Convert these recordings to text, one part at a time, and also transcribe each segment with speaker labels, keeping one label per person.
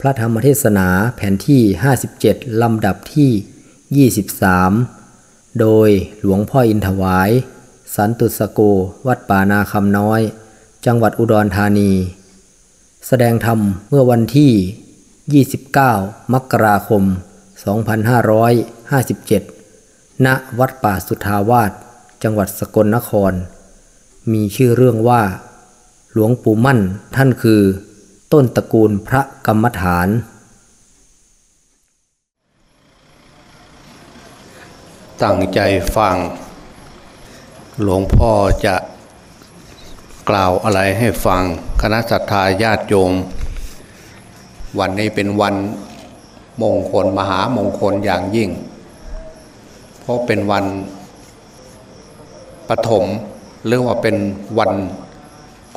Speaker 1: พระธรรมเทศนาแผ่นที่ 57 ลำดับที่ 23 โดยหลวงพ่ออินถวาย สันตุสโกวัดป่านาคำน้อย จังหวัดอุดรธานี แสดงธรรมเมื่อวันที่ 29 มกราคม 2557 ณ วัดป่าสุทาวาส จังหวัดสกลนคร มีชื่อเรื่องว่า หลวงปู่มั่นท่านคือ ต้นตระกูลพระกรรมฐาน
Speaker 2: ตั้งใจฟัง หลวงพ่อจะกล่าวอะไรให้ฟัง คณะสัตยาญาติโยม วันนี้เป็นวันมงคลมหามงคลอย่างยิ่ง เพราะเป็นวันปฐมหรือว่าเป็นวัน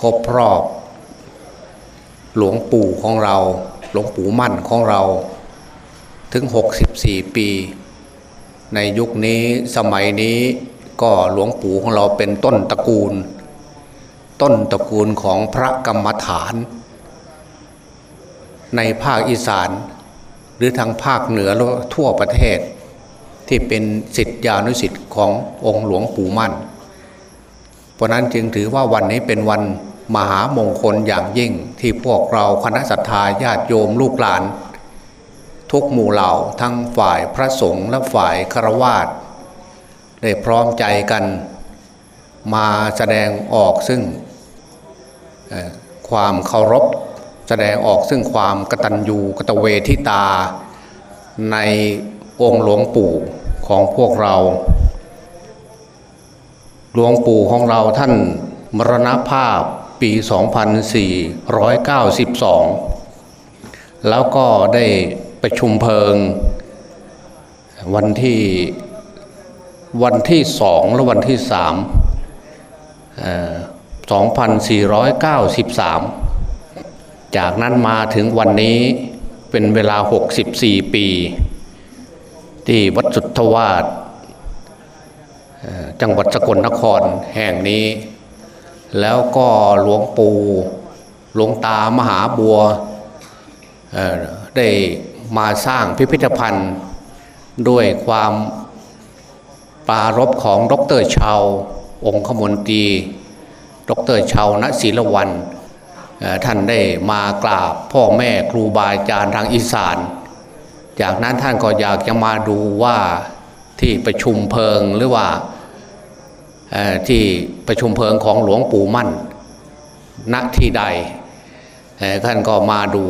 Speaker 2: ครบรอบ หลวงปู่ของเรา หลวงปู่มั่นของเรา ถึง 64 ปี ในยุคนี้สมัยนี้ก็หลวงปู่ของเราเป็นต้นตระกูล ต้นตระกูลของพระกรรมฐาน ในภาคอีสาน หรือทางภาคเหนือและทั่วประเทศ ที่เป็นสิทธิานุสิทธิ์ขององค์หลวงปู่มั่น เพราะนั้นจึงถือว่าวันนี้เป็นวัน มหามงคลอย่างยิ่งที่พวกเราคณะสัตยาญาติโยมลูกหลาน ทุกหมู่เหล่าทั้งฝ่ายพระสงฆ์และฝ่ายฆราวาสได้พร้อมใจกัน มาแสดงออกซึ่งความเคารพแสดงออกซึ่งความกตัญญูกตเวทิตา ในองค์หลวงปู่ของพวกเรา หลวงปู่ของเราท่านมรณภาพ ปี 2492 แล้วก็ได้ประชุมเพลิง วันที่วันที่สองและวันที่สามสองพันสี่ร้อยเก้าสิบสามจากนั้นมาถึงวันนี้เป็นเวลาหกสิบสี่ปี ที่วัดสุทธวาสจังหวัดสกลนครแห่งนี้ แล้วก็หลวงปู่หลวงตามหาบัวได้มาสร้างพิพิธภัณฑ์ด้วยความปรารบของดรชาวองคมนตรีดรชาวณศิลวันท่านได้มากราบพ่อแม่ครูบาอาจารย์ทางอีสาน จากนั้นท่านก็อยากจะมาดูว่าที่ประชุมเพลิงหรือว่า ที่ประชุมเพลิงของหลวงปู่มั่นณที่ใดท่านก็มาดู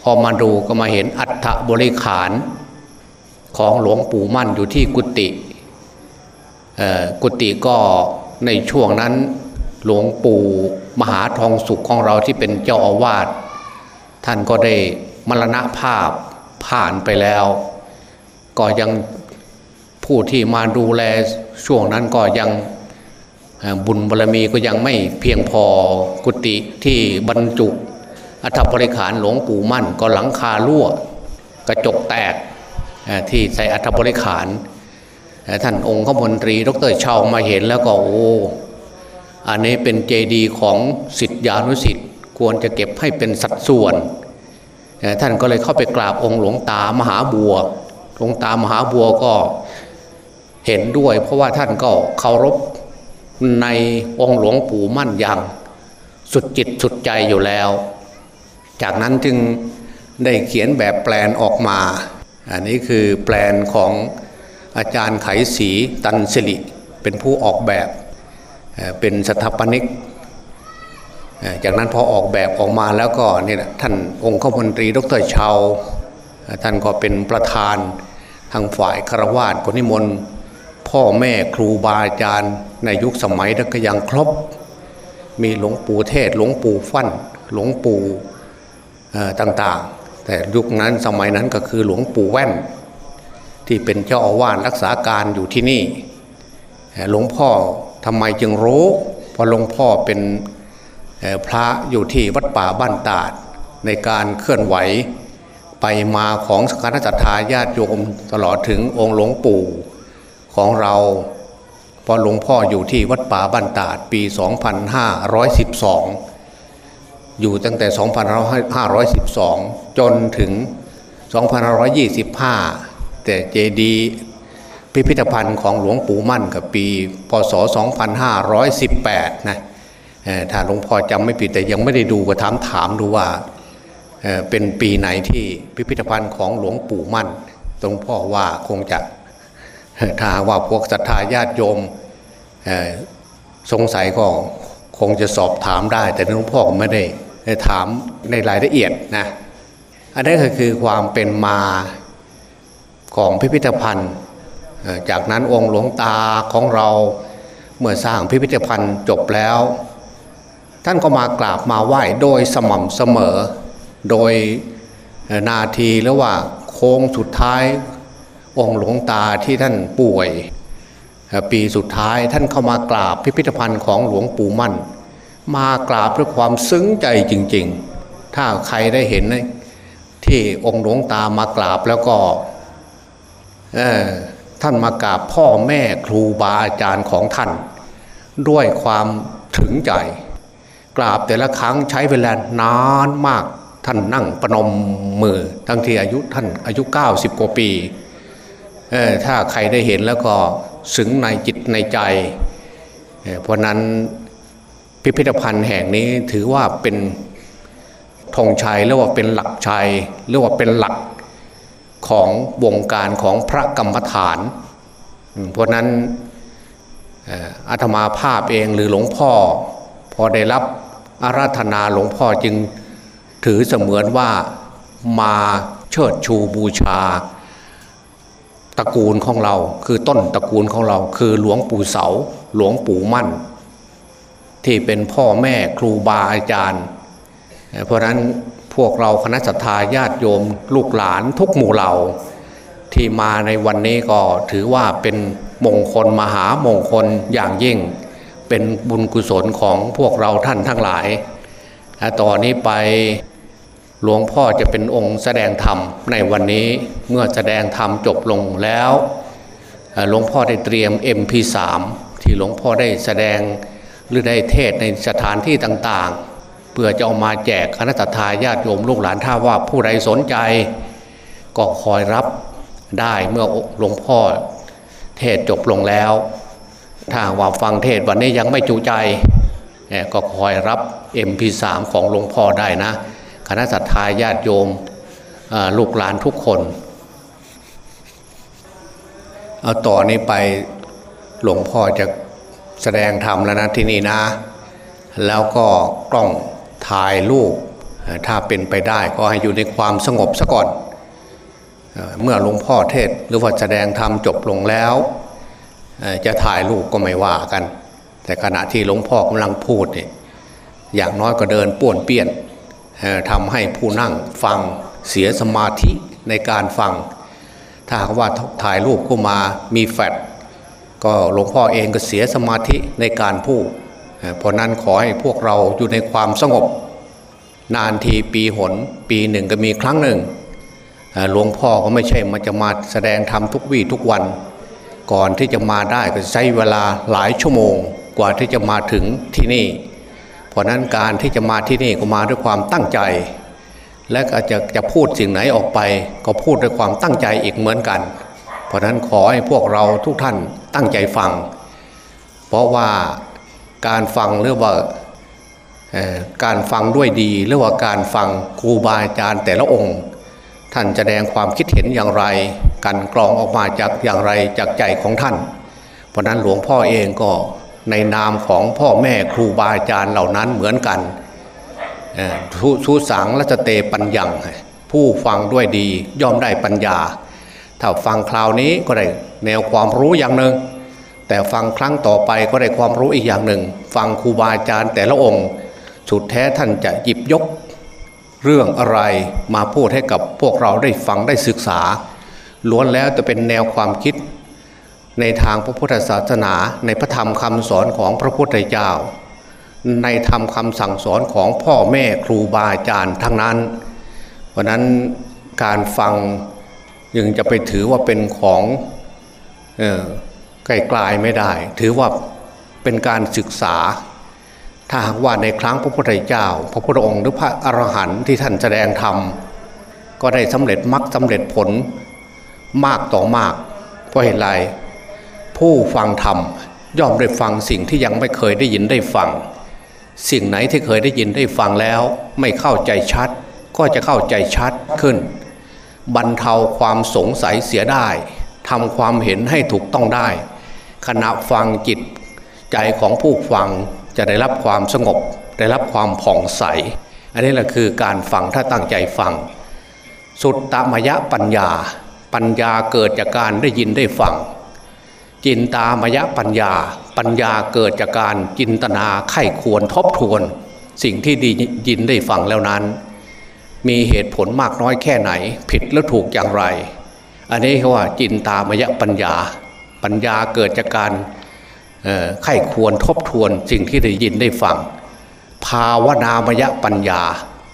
Speaker 2: พอมาดูก็มาเห็นอัฐบริขารของหลวงปู่มั่นอยู่ที่กุฏิกุฏิก็ในช่วงนั้นหลวงปู่มหาทองสุขของเราที่เป็นเจ้าอาวาสท่านก็ได้มรณภาพผ่านไปแล้ว ก็ยังผู้ที่มาดูแลช่วงนั้นก็ยัง บุญบารรมีก็ยังไม่เพียงพอกุฏิที่บรรจุ อัฐบริขารหลวงปู่มั่น ก็หลังคารั่ว กระจกแตกที่ใส่อัฐบริขารท่านองค์ขมนตรี ดรเชามาเห็นแล้วก็โอ้อันนี้เป็นเจดีย์ของสิทธิานุสิทธิ์ควรจะเก็บให้เป็นสัดส่วน ท่านก็เลยเข้าไปกราบองค์หลวงตามหาบัวหลวงตามหาบัวก็เห็นด้วย เพราะว่าท่านก็เคารพ ในองค์หลวงปู่มั่นอย่างสุดจิตสุดใจอยู่แล้ว จากนั้นจึงได้เขียนแบบแปลนออกมา อันนี้คือแปลนของอาจารย์ไขศรีตันสิริเป็นผู้ออกแบบเป็นสถาปนิก จากนั้นพอออกแบบออกมาแล้วก็นี่ะท่านองค์ข้ามนตรีดรชาวท่านก็เป็นประธานทางฝ่ายคารวาสคนนิมนต์ พ่อแม่ครูบาอาจารย์ในยุคสมัยนั้นก็ยังครบ มีหลวงปู่เทศหลวงปู่ฟั่นหลวงปู่ต่างๆ แต่ยุคนั้นสมัยนั้นก็คือหลวงปู่แว่น ที่เป็นเจ้าอาวาสรักษาการอยู่ที่นี่ หลวงพ่อทำไมจึงรู้เพราะหลวงพ่อเป็นพระอยู่ที่วัดป่าบ้านตาด ในการเคลื่อนไหวไปมาของสกนจัตตาญาติโยมตลอดถึงองค์หลวงปู่ ของเรา พอหลวงพ่ออยู่ที่วัดป่าบ้านตาดปี 2512 อยู่ตั้งแต่ 2512 จนถึง 2525 แต่เจดีพิพิธภัณฑ์ของหลวงปู่มั่นกับปี พศ 2518 นะถ้าหลวงพ่อจำไม่ผิดแต่ยังไม่ได้ดูก็ถามถามดูว่าเป็นปีไหนที่พิพิธภัณฑ์ของหลวงปู่มั่นหลวงพ่อว่าคงจะ ถ้าว่าพวกศรัทธาญาติโยมสงสัยก็คงจะสอบถามได้ แต่หลวงพ่อไม่ได้ถามในรายละเอียดนะอันนี้ก็คือความเป็นมาของพิพิธภัณฑ์ จากนั้นองค์หลวงตาของเราเมื่อสร้างพิพิธภัณฑ์จบแล้ว ท่านก็มากราบมาไหว้โดยสม่ำเสมอ โดยนาทีหรือว่าโค้งสุดท้าย องค์หลวงตาที่ท่านป่วย ปีสุดท้ายท่านเข้ามากราบพิพิธภัณฑ์ของหลวงปู่มั่น มากราบด้วยความซึ้งใจจริง ๆ ถ้าใครได้เห็นที่องค์หลวงตามากราบแล้วก็ท่านมากราบพ่อแม่ครูบาอาจารย์ของท่าน ด้วยความถึงใจ กราบแต่ละครั้งใช้เวลานานมากท่านนั่งประนมมือ ทั้งที่อายุท่านอายุ 90 กว่าปี ถ้าใครได้เห็นแล้วก็ซึ้งในจิตในใจเพราะนั้นพิพิธภัณฑ์แห่งนี้ถือว่าเป็นธงชัยหรือว่าเป็นหลักชัยหรือว่าเป็นหลักของวงการของพระกรรมฐาน เพราะนั้นอาตมาภาพเองหรือหลวงพ่อ พอได้รับอาราธนาหลวงพ่อจึงถือเสมือนว่ามาเชิดชูบูชา ตระกูลของเรา คือต้นตระกูลของเรา คือหลวงปู่เสา หลวงปู่มั่น ที่เป็นพ่อแม่ครูบาอาจารย์ เพราะนั้นพวกเราคณะสัตยาญาติโยมลูกหลานทุกหมู่เหล่า ที่มาในวันนี้ก็ถือว่าเป็นมงคลมหามงคลอย่างยิ่ง เป็นบุญกุศลของพวกเราท่านทั้งหลายต่อนนี้ไป หลวงพ่อจะเป็นองค์แสดงธรรมในวันนี้เมื่อแสดงธรรมจบลงแล้วหลวงพ่อได้เตรียม MP3 ที่หลวงพ่อได้แสดงหรือได้เทศในสถานที่ต่างๆ เพื่อจะเอามาแจกคณะทาญาติโยมลูกหลานถ้าว่าผู้ใดสนใจ ก็คอยรับได้เมื่อหลวงพ่อเทศจบลงแล้ว ถ้าว่าฟังเทศวันนี้ยังไม่จูใจก็คอยรับ MP3 ของหลวงพ่อได้นะ คณะสัตยาญาติโยมลูกหลานทุกคน เอาต่อนนี้ไปหลวงพ่อจะแสดงธรรมแล้วนะที่นี่นะ แล้วก็กล้องถ่ายรูปถ้าเป็นไปได้ก็ให้อยู่ในความสงบซะก่อน เมื่อหลวงพ่อเทศหรือว่าแสดงธรรมจบลงแล้ว จะถ่ายรูปก็ไม่ว่ากัน แต่ขณะที่หลวงพ่อกำลังพูดเนี่ยอย่างน้อยก็เดินป่วนเปี้ยน ทำให้ผู้นั่งฟังเสียสมาธิในการฟัง ถ้าหากว่าถ่ายรูปก็มามีแฟดก็หลวงพ่อเองก็เสียสมาธิในการพูดเพราะนั้นขอให้พวกเราอยู่ในความสงบ นานทีปีหน ปีหนึ่งก็มีครั้งหนึ่งหลวงพ่อก็ไม่ใช่มาจะมาแสดงธรรมทุกวี่ทุกวัน ก่อนที่จะมาได้ก็ใช้เวลาหลายชั่วโมง กว่าที่จะมาถึงที่นี่ ราะนั้นการที่จะมาที่นี่ก็มาด้วยความตั้งใจ และก็จะจะพูดสิ่งไหนออกไป ก็พูดด้วยความตั้งใจอีกเหมือนกัน เพราะนั้นขอให้พวกเราทุกท่านตั้งใจฟัง เพราะว่าการฟังหรือว่าการฟังด้วยดีหรือว่าการฟังครูบาอาจารย์แต่ละองค์ ท่านแสดงความคิดเห็นอย่างไร การกรองออกมาจากอย่างไรจากใจของท่าน เพราะนั้นหลวงพ่อเองก็ ในนามของพ่อแม่ครูบาอาจารย์เหล่านั้นเหมือนกันทุสังละเตปัญญัง ผู้ฟังด้วยดีย่อมได้ปัญญา ถ้าฟังคราวนี้ก็ได้แนวความรู้อย่างหนึ่ง แต่ฟังครั้งต่อไปก็ได้ความรู้อีกอย่างหนึ่ง ฟังครูบาอาจารย์แต่ละองค์ สุดแท้ท่านจะหยิบยก เรื่องอะไรมาพูดให้กับพวกเราได้ฟังได้ศึกษาล้วนแล้วจะเป็นแนวความคิด ในทางพระพุทธศาสนา ในพระธรรมคำสอนของพระพุทธเจ้า ในธรรมคำสั่งสอนของพ่อแม่ครูบาอาจารย์ทั้งนั้นเพราะนั้นการฟังยังจะไปถือว่าเป็นของไกลๆไม่ได้ ถือว่าเป็นการศึกษา ถ้าหากว่าในครั้งพระพุทธเจ้า พระพุทธองค์หรือพระอรหันต์ที่ท่านแสดงธรรมก็ได้สำเร็จมรรคสาเร็จผลมากต่อมาก เพราะเหตุไร ผู้ฟังธรรมย่อมได้ฟังสิ่งที่ยังไม่เคยได้ยินได้ฟัง สิ่งไหนที่เคยได้ยินได้ฟังแล้ว ไม่เข้าใจชัด ก็จะเข้าใจชัดขึ้น บรรเทาความสงสัยเสียได้ทำความเห็นให้ถูกต้องได้ ขณะฟังจิต ใจของผู้ฟังจะได้รับความสงบ ได้รับความผ่องใส อันนี้แหละคือการฟังถ้าตั้งใจฟัง สุดตมยะปัญญา ปัญญาเกิดจากการได้ยินได้ฟัง จินตามยะปัญญา ปัญญาเกิดจากการจินตนาไข้ควรทบทวน สิ่งที่ดียินได้ฟังแล้วนั้น มีเหตุผลมากน้อยแค่ไหน ผิดแล้วถูกอย่างไร อันนี้เขาว่าจินตามยะปัญญา ปัญญาเกิดจากการไข้ควรทบทวน สิ่งที่ได้ยินได้ฟัง ภาวนามยปัญญา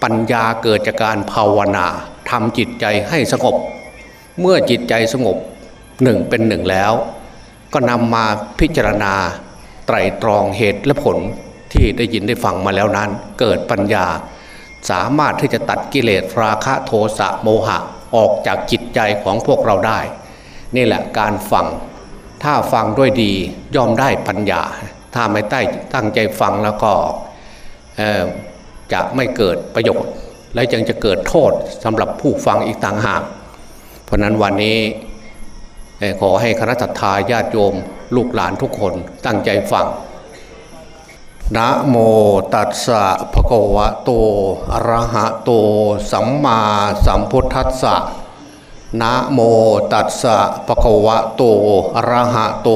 Speaker 2: ปัญญาเกิดจากการภาวนาทำจิตใจให้สงบ เมื่อจิตใจสงบหนึ่งเป็นหนึ่งแล้ว ก็นำมาพิจารณาไตรตรองเหตุและผลที่ได้ยินได้ฟังมาแล้วนั้น เกิดปัญญา สามารถที่จะตัดกิเลสราคะโทสะโมหะออกจากจิตใจของพวกเราได้ นี่แหละการฟัง ถ้าฟังด้วยดีย่อมได้ปัญญา ถ้าไม่ใต้ตั้งใจฟังแล้วก็จะไม่เกิดประโยชน์ และยังจะเกิดโทษสำหรับผู้ฟังอีกต่างหาก เพราะนั้นวันนี้ ขอให้คณะทาญาติโยมลูกหลานทุกคนตั้งใจฟังนะโมตัสสะภะคะวะโตอะระหะโต สัมมาสัมพุทธัสสะนะโมตัสสะปะคะวะโตอะระหะโต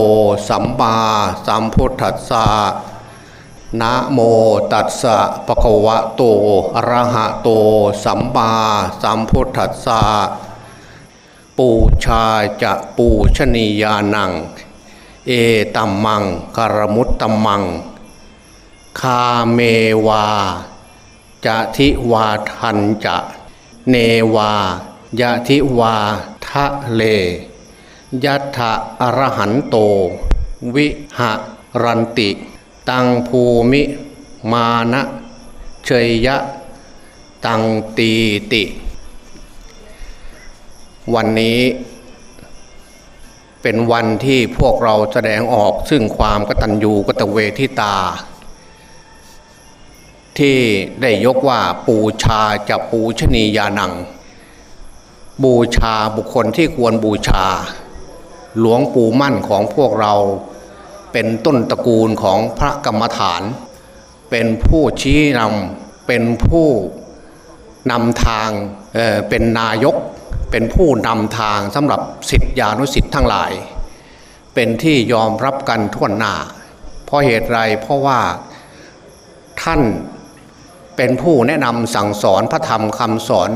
Speaker 2: สัมมาสัมพุทธัสสะนะโมตัสสะปะคะวะโตอะระหะโต สัมมาสัมพุทธัสสะ ปูชาจะปูชนียานัง เอตัมมังคารมุตตัมมัง คาเมวาจะทิวาทันจะ เนวายะทิวาทะเลยัตถะอรหันโต วิหะรันติ ตังภูมิมานะเชยยะ ตังตีติ วันนี้เป็นวันที่พวกเราแสดงออกซึ่งความกตัญญูกตเวทิตา ที่ได้ยกว่าปูชาจะปูชนียานัง บูชาบุคคลที่ควรบูชา หลวงปู่มั่นของพวกเราเป็นต้นตระกูลของพระกรรมฐาน เป็นผู้ชี้นำเป็นผู้นำทางเเป็นนายก เป็นผู้นำทางสำหรับสิทธิานุสิทธิ์ทั้งหลาย เป็นที่ยอมรับกันทั่วหน้า เพราะเหตุไรเพราะว่าท่านเป็นผู้แนะนำสั่งสอนพระธรรมคำสอน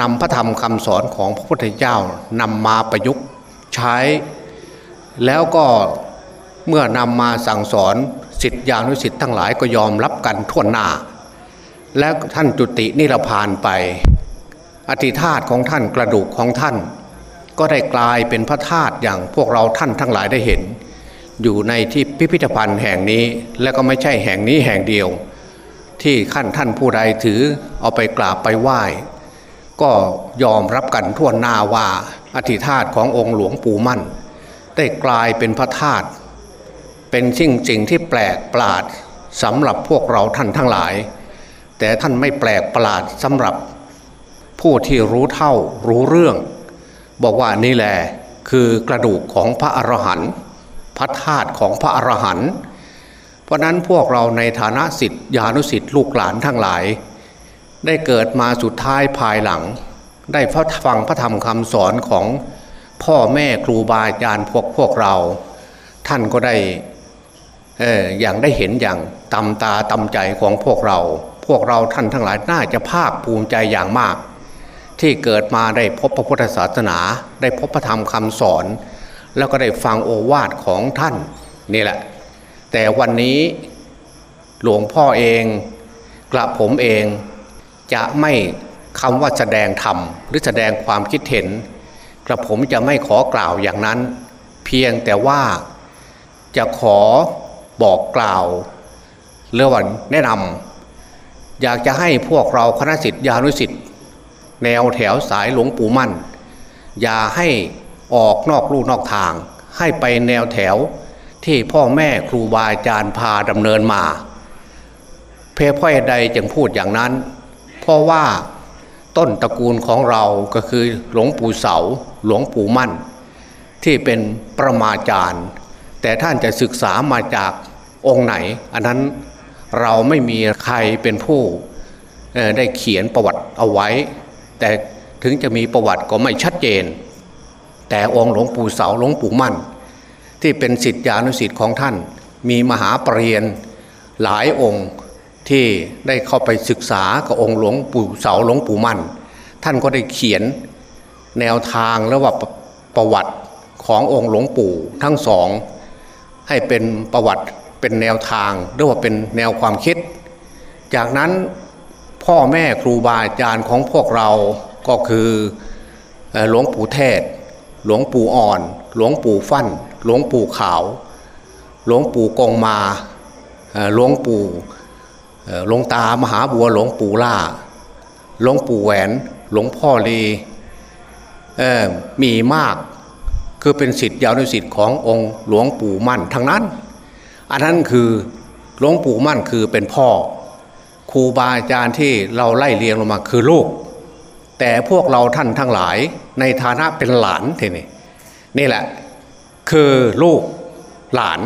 Speaker 2: นำพระธรรมคำสอนของพระพุทธเจ้านำมาประยุกต์ใช้ แล้วก็เมื่อนำมาสั่งสอนสิทธิานุสิทธิ์ทั้งหลายก็ยอมรับกันทั่วหน้า แล้วท่านจุตินิรพานไป อธิธาตของท่านกระดูกของท่าน ก็ได้กลายเป็นพระธาตุอย่างพวกเราท่านทั้งหลายได้เห็น อยู่ในที่พิพิธภัณฑ์แห่งนี้และก็ไม่ใช่แห่งนี้แห่งเดียว ที่ขั้นท่านผู้ใดถือเอาไปกราบไปไหว้ ก็ยอมรับกันทั่วหน้าว่าอธิธาตขององค์หลวงปู่มั่น ได้กลายเป็นพระธาตุเป็นสิ่งจริงที่แปลกประหลาดสำหรับพวกเราท่านทั้งหลาย แต่ท่านไม่แปลกประหลาดสำหรับ ผู้ที่รู้เท่ารู้เรื่อง บอกว่านี่แหละคือกระดูกของพระอรหันต์พระธาตุของพระอรหันต์เพราะนั้นพวกเราในฐานะสิทธิานุสิทธิลูกหลานทั้งหลาย ได้เกิดมาสุดท้ายภายหลัง ได้ฟังพระธรรมคำสอนของพ่อแม่ครูบาอาจารย์พวกพวกเรา ท่านก็ได้เอออย่างได้เห็นอย่างตำตาตำใจของพวกเรา พวกเราท่านทั้งหลายน่าจะภาคภูมิใจอย่างมาก ที่เกิดมาได้พบพระพุทธศาสนา ได้พบพระธรรมคำสอน แล้วก็ได้ฟังโอวาทของท่านนี่แหละ แต่วันนี้หลวงพ่อเองกระผมเองจะไม่คำว่าแสดงธรรมหรือแสดงความคิดเห็น กระผมจะไม่ขอกล่าวอย่างนั้น เพียงแต่ว่าจะขอบอกกล่าวเรือวันแนะนำอยากจะให้พวกเราคณะสิทธิานุสิทธิ์ แนวแถวสายหลวงปู่มั่น อย่าให้ออกนอกลู่นอกทาง ให้ไปแนวแถวที่พ่อแม่ครูบาอาจารย์พาดำเนินมา เพรพ่อใดจึงพูดอย่างนั้น เพราะว่าต้นตระกูลของเราก็คือหลวงปู่เสาหลวงปู่มั่น ที่เป็นประมาจารย์ แต่ท่านจะศึกษามาจากองค์ไหน อันนั้นเราไม่มีใครเป็นผู้ได้เขียนประวัติเอาไว้ แต่ถึงจะมีประวัติก็ไม่ชัดเจน แต่องค์หลวงปู่เสาหลวงปู่มั่น ที่เป็นสิทธิานุสิทธิ์ของท่าน มีมหาปรริญญาหลายองค์ที่ได้เข้าไปศึกษากับองค์หลวงปู่เสาหลวงปู่มั่น ท่านก็ได้เขียนแนวทางและว่าประวัติขององค์หลวงปู่ทั้งสอง ให้เป็นประวัติเป็นแนวทางหรือว่าเป็นแนวความคิด จากนั้น พ่อแม่ครูบาอาจารย์ของพวกเราก็คือหลวงปู่เทศ หลวงปู่อ่อน หลวงปู่ฟั่น หลวงปู่ขาว หลวงปู่กงมา หลวงปู่หลวงตามหาบัวหลวงปู่ล่า หลวงปู่แหวน หลวงพ่อลีมีมากคือเป็นสิทธิ์ยาวในสิทธิ์ขององค์หลวงปู่มั่นทั้งนั้น อันนั้นคือหลวงปู่มั่นคือเป็นพ่อ ครูบาอาจารย์ที่เราไล่เรียงลงมาคือลูก แต่พวกเราท่านทั้งหลายในฐานะเป็นหลานทีนี่นี่แหละ คือลูกหลาน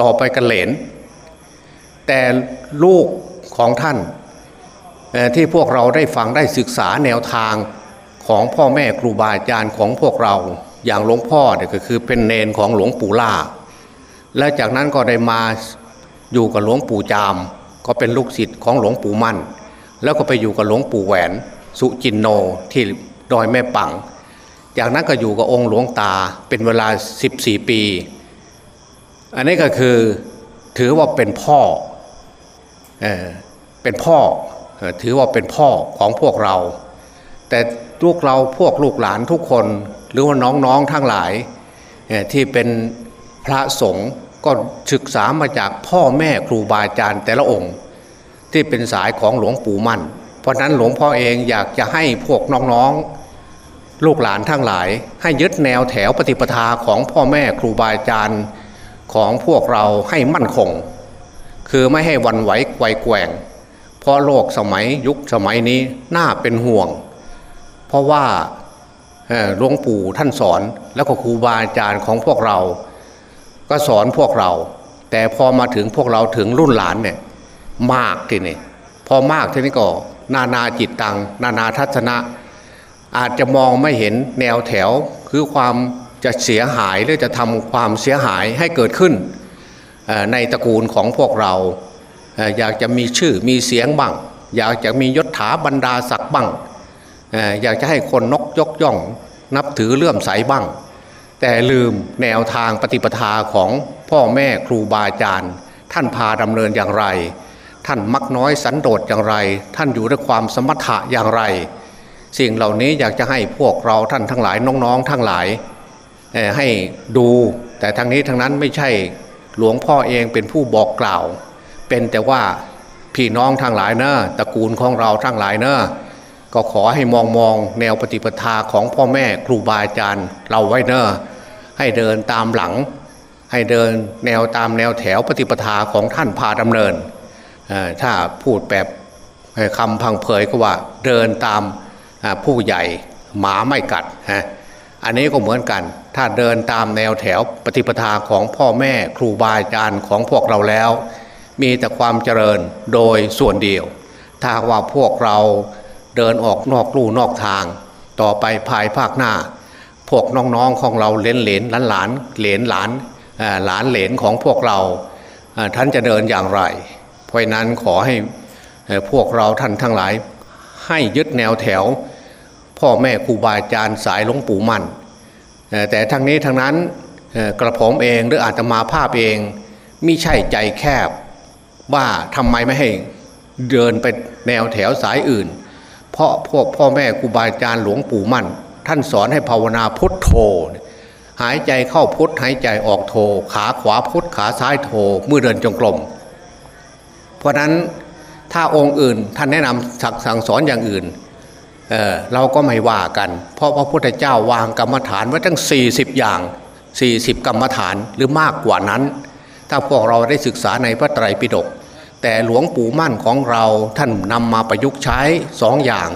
Speaker 2: ต่อไปกันเหลน แต่ลูกของท่านที่พวกเราได้ฟังได้ศึกษาแนวทางของพ่อแม่ครูบาอาจารย์ของพวกเราอย่างหลวงพ่อเนี่ยก็คือเป็นเนนของหลวงปู่ล่า และจากนั้นก็ได้มาอยู่กับหลวงปู่จาม ก็เป็นลูกศิษย์ของหลวงปู่มั่น แล้วก็ไปอยู่กับหลวงปู่แหวน สุจินโนที่ดอยแม่ปัง จากนั้นก็อยู่กับองค์หลวงตาเป็นเวลา 14 ปี อันนี้ก็คือถือว่าเป็นพ่อเออเป็นพ่อถือว่าเป็นพ่อของพวกเรา แต่ลูกเราพวกลูกหลานทุกคนหรือว่าน้องๆทั้งหลายที่เป็นพระสงฆ์ ก็ศึกษามาจากพ่อแม่ครูบาอาจารย์แต่ละองค์ ที่เป็นสายของหลวงปู่มั่น เพราะนั้นหลวงพ่อเองอยากจะให้พวกน้องๆ ลูกหลานทั้งหลาย ให้ยึดแนวแถวปฏิปทาของพ่อแม่ครูบาอาจารย์ของพวกเราให้มั่นคง คือไม่ให้วันไหวไกวแกว่ง เพราะโลกสมัยยุคสมัยนี้น่าเป็นห่วง เพราะว่าหลวงปู่ท่านสอนแล้วก็ครูบาอาจารย์ของพวกเรา ก็สอนพวกเรา แต่พอมาถึงพวกเราถึงรุ่นหลานเนี่ยมากทีนี่พอมากทีนี้ก็นานาจิตตัง นานาทัศนะ อาจจะมองไม่เห็นแนวแถวคือความจะเสียหายหรือจะทำความเสียหายให้เกิดขึ้นในตระกูลของพวกเรา อยากจะมีชื่อมีเสียงบ้าง อยากจะมียศถาบรรดาศักดิ์บ้าง อยากจะให้คนนกยกย่อง นับถือเลื่อมใสบ้าง แต่ลืมแนวทางปฏิปทาของพ่อแม่ครูบาอาจารย์ ท่านพาดำเนินอย่างไร ท่านมักน้อยสันโดษอย่างไร ท่านอยู่ด้วยความสมถะอย่างไร สิ่งเหล่านี้อยากจะให้พวกเราท่านทั้งหลายน้องๆ ทั้งหลายให้ดูแต่ทางนี้ทางนั้นไม่ใช่หลวงพ่อเองเป็นผู้บอกกล่าว เป็นแต่ว่าพี่น้องทั้งหลายเนอะตระกูลของเราทั้งหลายเนอะ ก็ขอให้มองมองแนวปฏิปทาของพ่อแม่ครูบาอาจารย์เราไว้เนอะให้เดินตามหลัง ให้เดินแนวตามแนวแถวปฏิปทาของท่านพาดำเนิน ถ้าพูดแบบคำพังเผยก็ว่าเดินตามผู้ใหญ่หมาไม่กัดฮะอันนี้ก็เหมือนกัน ถ้าเดินตามแนวแถวปฏิปทาของพ่อแม่ครูบาอาจารย์ของพวกเราแล้ว มีแต่ความเจริญโดยส่วนเดียว ถ้าว่าพวกเรา เดินออกนอกลู่นอกทาง ต่อไปภายภาคหน้า พวกน้องๆของเราเลนเหลนหลานหลานเหลนหลานหลานเหลนของพวกเราท่านจะเดินอย่างไร เพราะนั้นขอให้พวกเราท่านทั้งหลาย ให้ยึดแนวแถว พ่อแม่ครูบาอาจารย์สายหลวงปู่มั่นแต่ทั้งนี้ทั้งนั้นกระผมเองหรืออาตมาภาพเองมิใช่ใจแคบว่าทำไมไม่ให้เดินไปแนวแถวสายอื่น เพราะพวกพ่อแม่ครูบาอาจารย์หลวงปู่มั่น ท่านสอนให้ภาวนาพุทโธ หายใจเข้าพุทหายใจออกโธ ขาขวาพุทขาซ้ายโธเมื่อเดินจงกรมเพราะนั้นถ้าองค์อื่นท่านแนะนำสั่งสอนอย่างอื่นเเราก็ไม่ว่ากัน เพราะพระพุทธเจ้าวางกรรมฐานไว้ทั้ง 40 อย่าง 40 กรรมฐานหรือมากกว่านั้น ถ้าพวกเราได้ศึกษาในพระไตรปิฎก แต่หลวงปู่มั่นของเราท่านนำมาประยุกต์ใช้สองอย่าง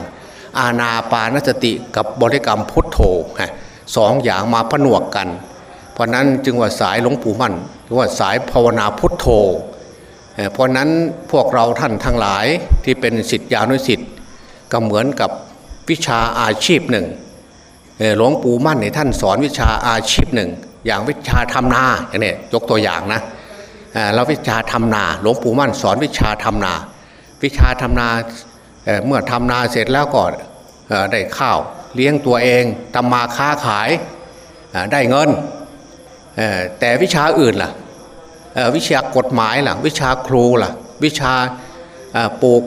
Speaker 2: อาณาปานสติกับบริกรรมพุทโธสองอย่างมาผนวกกัน เพราะนั้นจึงว่าสายหลวงปู่มั่นหรือว่าสายภาวนาพุทโธเพราะนั้นพวกเราท่านทั้งหลายที่เป็นสิทธิานุสิทธิ์ก็เหมือนกับวิชาอาชีพหนึ่งหลวงปู่มั่นในท่านสอนวิชาอาชีพหนึ่ง อย่างวิชาทำนาอย่างนี้ยกตัวอย่างนะ เราวิชาทำนา หลวงปู่มั่นสอนวิชาทำนา วิชาทำนาเมื่อทำนาเสร็จแล้วก็ได้ข้าวเลี้ยงตัวเองทำมาค้าขายได้เงิน แต่วิชาอื่นล่ะวิชากฎหมายล่ะ วิชาครูล่ะ วิชาปลูก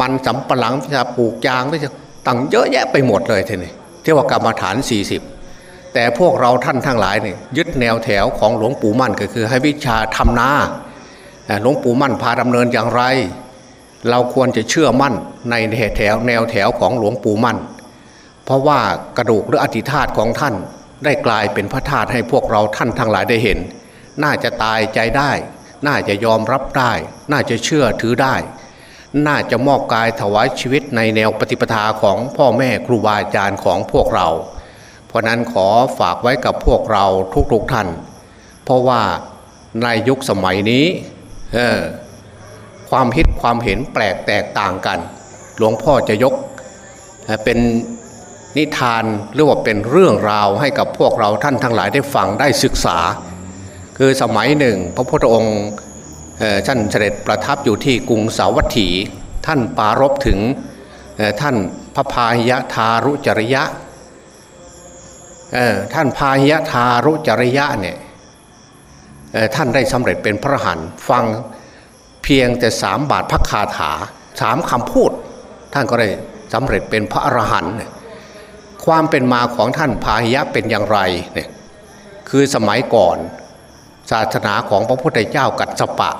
Speaker 2: มันสำปะหลังวิชาปลูกยางวิชาต่างเยอะแยะไปหมดเลยทีนี้เทวกรรมฐาน 40 แต่พวกเราท่านทั้งหลายเนี่ยยึดแนวแถวของหลวงปู่มั่นก็คือให้วิชาทำนาหลวงปู่มั่นพาดำเนินอย่างไร เราควรจะเชื่อมั่นในแถวแนวแถวของหลวงปู่มั่น เพราะว่ากระดูกหรืออธิธาตของท่านได้กลายเป็นพระธาตุให้พวกเราท่านทั้งหลายได้เห็น น่าจะตายใจได้ น่าจะยอมรับได้ น่าจะเชื่อถือได้ น่าจะมอบกายถวายชีวิตในแนวปฏิปทาของพ่อแม่ครูบาอาจารย์ของพวกเรา ราะนั้นขอฝากไว้กับพวกเราทุกๆท่าน เพราะว่าในยุคสมัยนี้ความคิดความเห็นแปลกแตกต่างกัน หลวงพ่อจะยกเป็นนิทานหรือว่าเป็นเรื่องราวให้กับพวกเราท่านทั้งหลายได้ฟังได้ศึกษา คือสมัยหนึ่ง พระพุทธองค์ท่านเสด็จประทับอยู่ที่กรุงสาวัตถี ท่านปารบถึงท่านพระพาหิยทารุจริยะ ท่านพาหิยทารุจริยะเนี่ยท่านได้สำเร็จเป็นพระหันฟังเพียงแต่สามบาทพระคาถาสามคำพูด ท่านก็ได้สำเร็จเป็นพระอรหันต์ความเป็นมาของท่านพาหิยะเป็นอย่างไรเนี่ยคือสมัยก่อนศาสนาของพระพุทธเจ้ากัสสปะ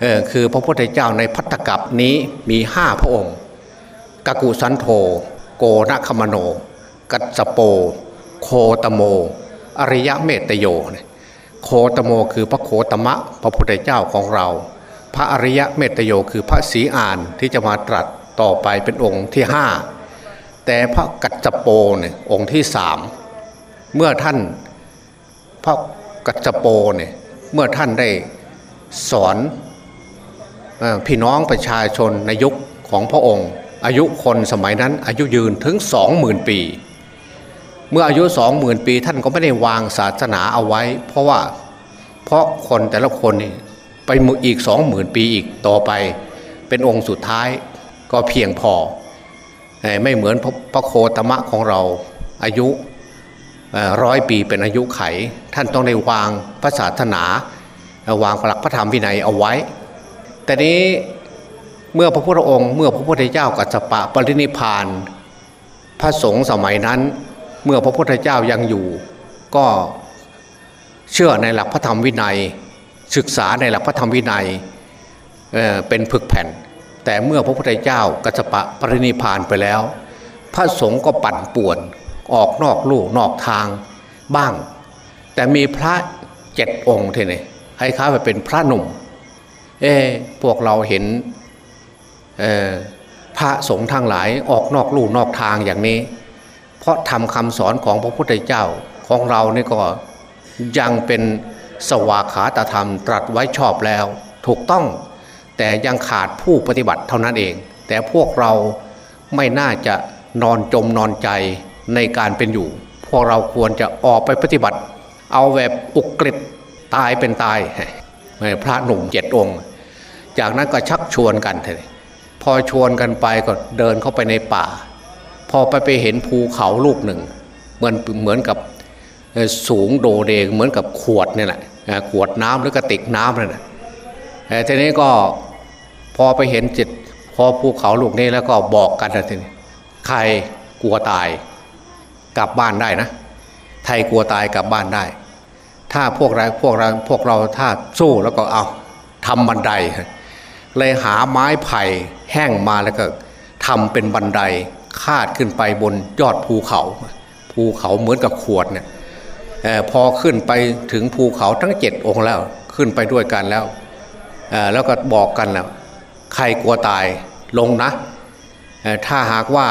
Speaker 2: เออคือพระพุทธเจ้าในพัตตกับนี้มีห้าพระองค์กกุสันโธโกนคมโน กัสโป โคตโม อริยะเมตโย โคตโมคือพระโคตมะ พระพุทธเจ้าของเรา พระอริยะเมตโยคือพระศรีอานที่จะมาตรัสต่อไปเป็นองค์ที่ห้าแต่พระกัจจโปเนี่ยองค์ที่สามเมื่อท่านพระกัจจโปเนี่ยเมื่อท่านได้สอนพี่น้องประชาชนในยุคของพระองค์ อายุคนสมัยนั้นอายุยืนถึงสองหมื่นปี เมื่ออายุสองหมื่นปีท่านก็ไม่ได้วางศาสนาเอาไว้ เพราะว่าเพราะคนแต่ละคนนี่ไปมืออีกสองหมื่นปีอีกต่อไป เป็นองค์สุดท้ายก็เพียงพอ ไม่เหมือนพระโคตมะของเราอายุร้อยปีเป็นอายุไข ท่านต้องได้วางพระศาสนาวางหลักพระธรรมวินัยเอาไว้ แต่นี้เมื่อพระพุทธองค์ เมื่อพระพุทธเจ้ากัสปะปรินิพาน พระสงฆ์สมัยนั้น เมื่อพระพุทธเจ้ายังอยู่ ก็เชื่อในหลักพระธรรมวินัย ศึกษาในหลักพระธรรมวินัยเเป็นผึกแผ่น แต่เมื่อพระพุทธเจ้ากัสปะปรินิพานไปแล้ว พระสงฆ์ก็ปั่นป่วน ออกนอกลู่นอกทางบ้าง แต่มีพระเจ็ดองค์เท่นี่ให้ข้าไปเป็นพระหนุ่มเอพวกเราเห็นพระสงฆ์ทั้งหลายออกนอกลู่นอกทางอย่างนี้ ราะทำคำสอนของพระพุทธเจ้าของเราเนี่ก็ยังเป็นสวากขาตธรรมตรัสไว้ชอบแล้ว ถูกต้องแต่ยังขาดผู้ปฏิบัติเท่านั้นเอง แต่พวกเราไม่น่าจะนอนจมนอนใจในการเป็นอยู่ พวกเราควรจะออกไปปฏิบัติ เอาแบบอุกฤษตายเป็นตายพระหนุ่มเจ็ดองค์ จากนั้นก็ชักชวนกันเลยพอชวนกันไปก็เดินเข้าไปในป่า พอไปไปเห็นภูเขาลูกหนึ่งเหมือนเหมือนกับสูงโดเดงเหมือนกับขวดเนี่ยแหละขวดน้ำหรือกระติกน้ำนั่นแหละทีนี้ก็พอไปเห็นจิตพอภูเขาลูกนี้แล้วก็บอกกันทีนี้ใครกลัวตายกลับบ้านได้นะไทยกลัวตายกลับบ้านได้ ถ้าพวกเราพวกเราพวกเราถ้าสู้แล้วก็เอาทำบันไดเลยหาไม้ไผ่แห้งมาแล้วก็ทำเป็นบันได คาดขึ้นไปบนยอดภูเขา ภูเขาเหมือนกับขวดเนี่ยอพอขึ้นไปถึงภูเขาทั้งเจ็ดองค์แล้วขึ้นไปด้วยกันแล้วแล้วก็บอกกันแล้วใครกลัวตายลงนะถ้าหากว่า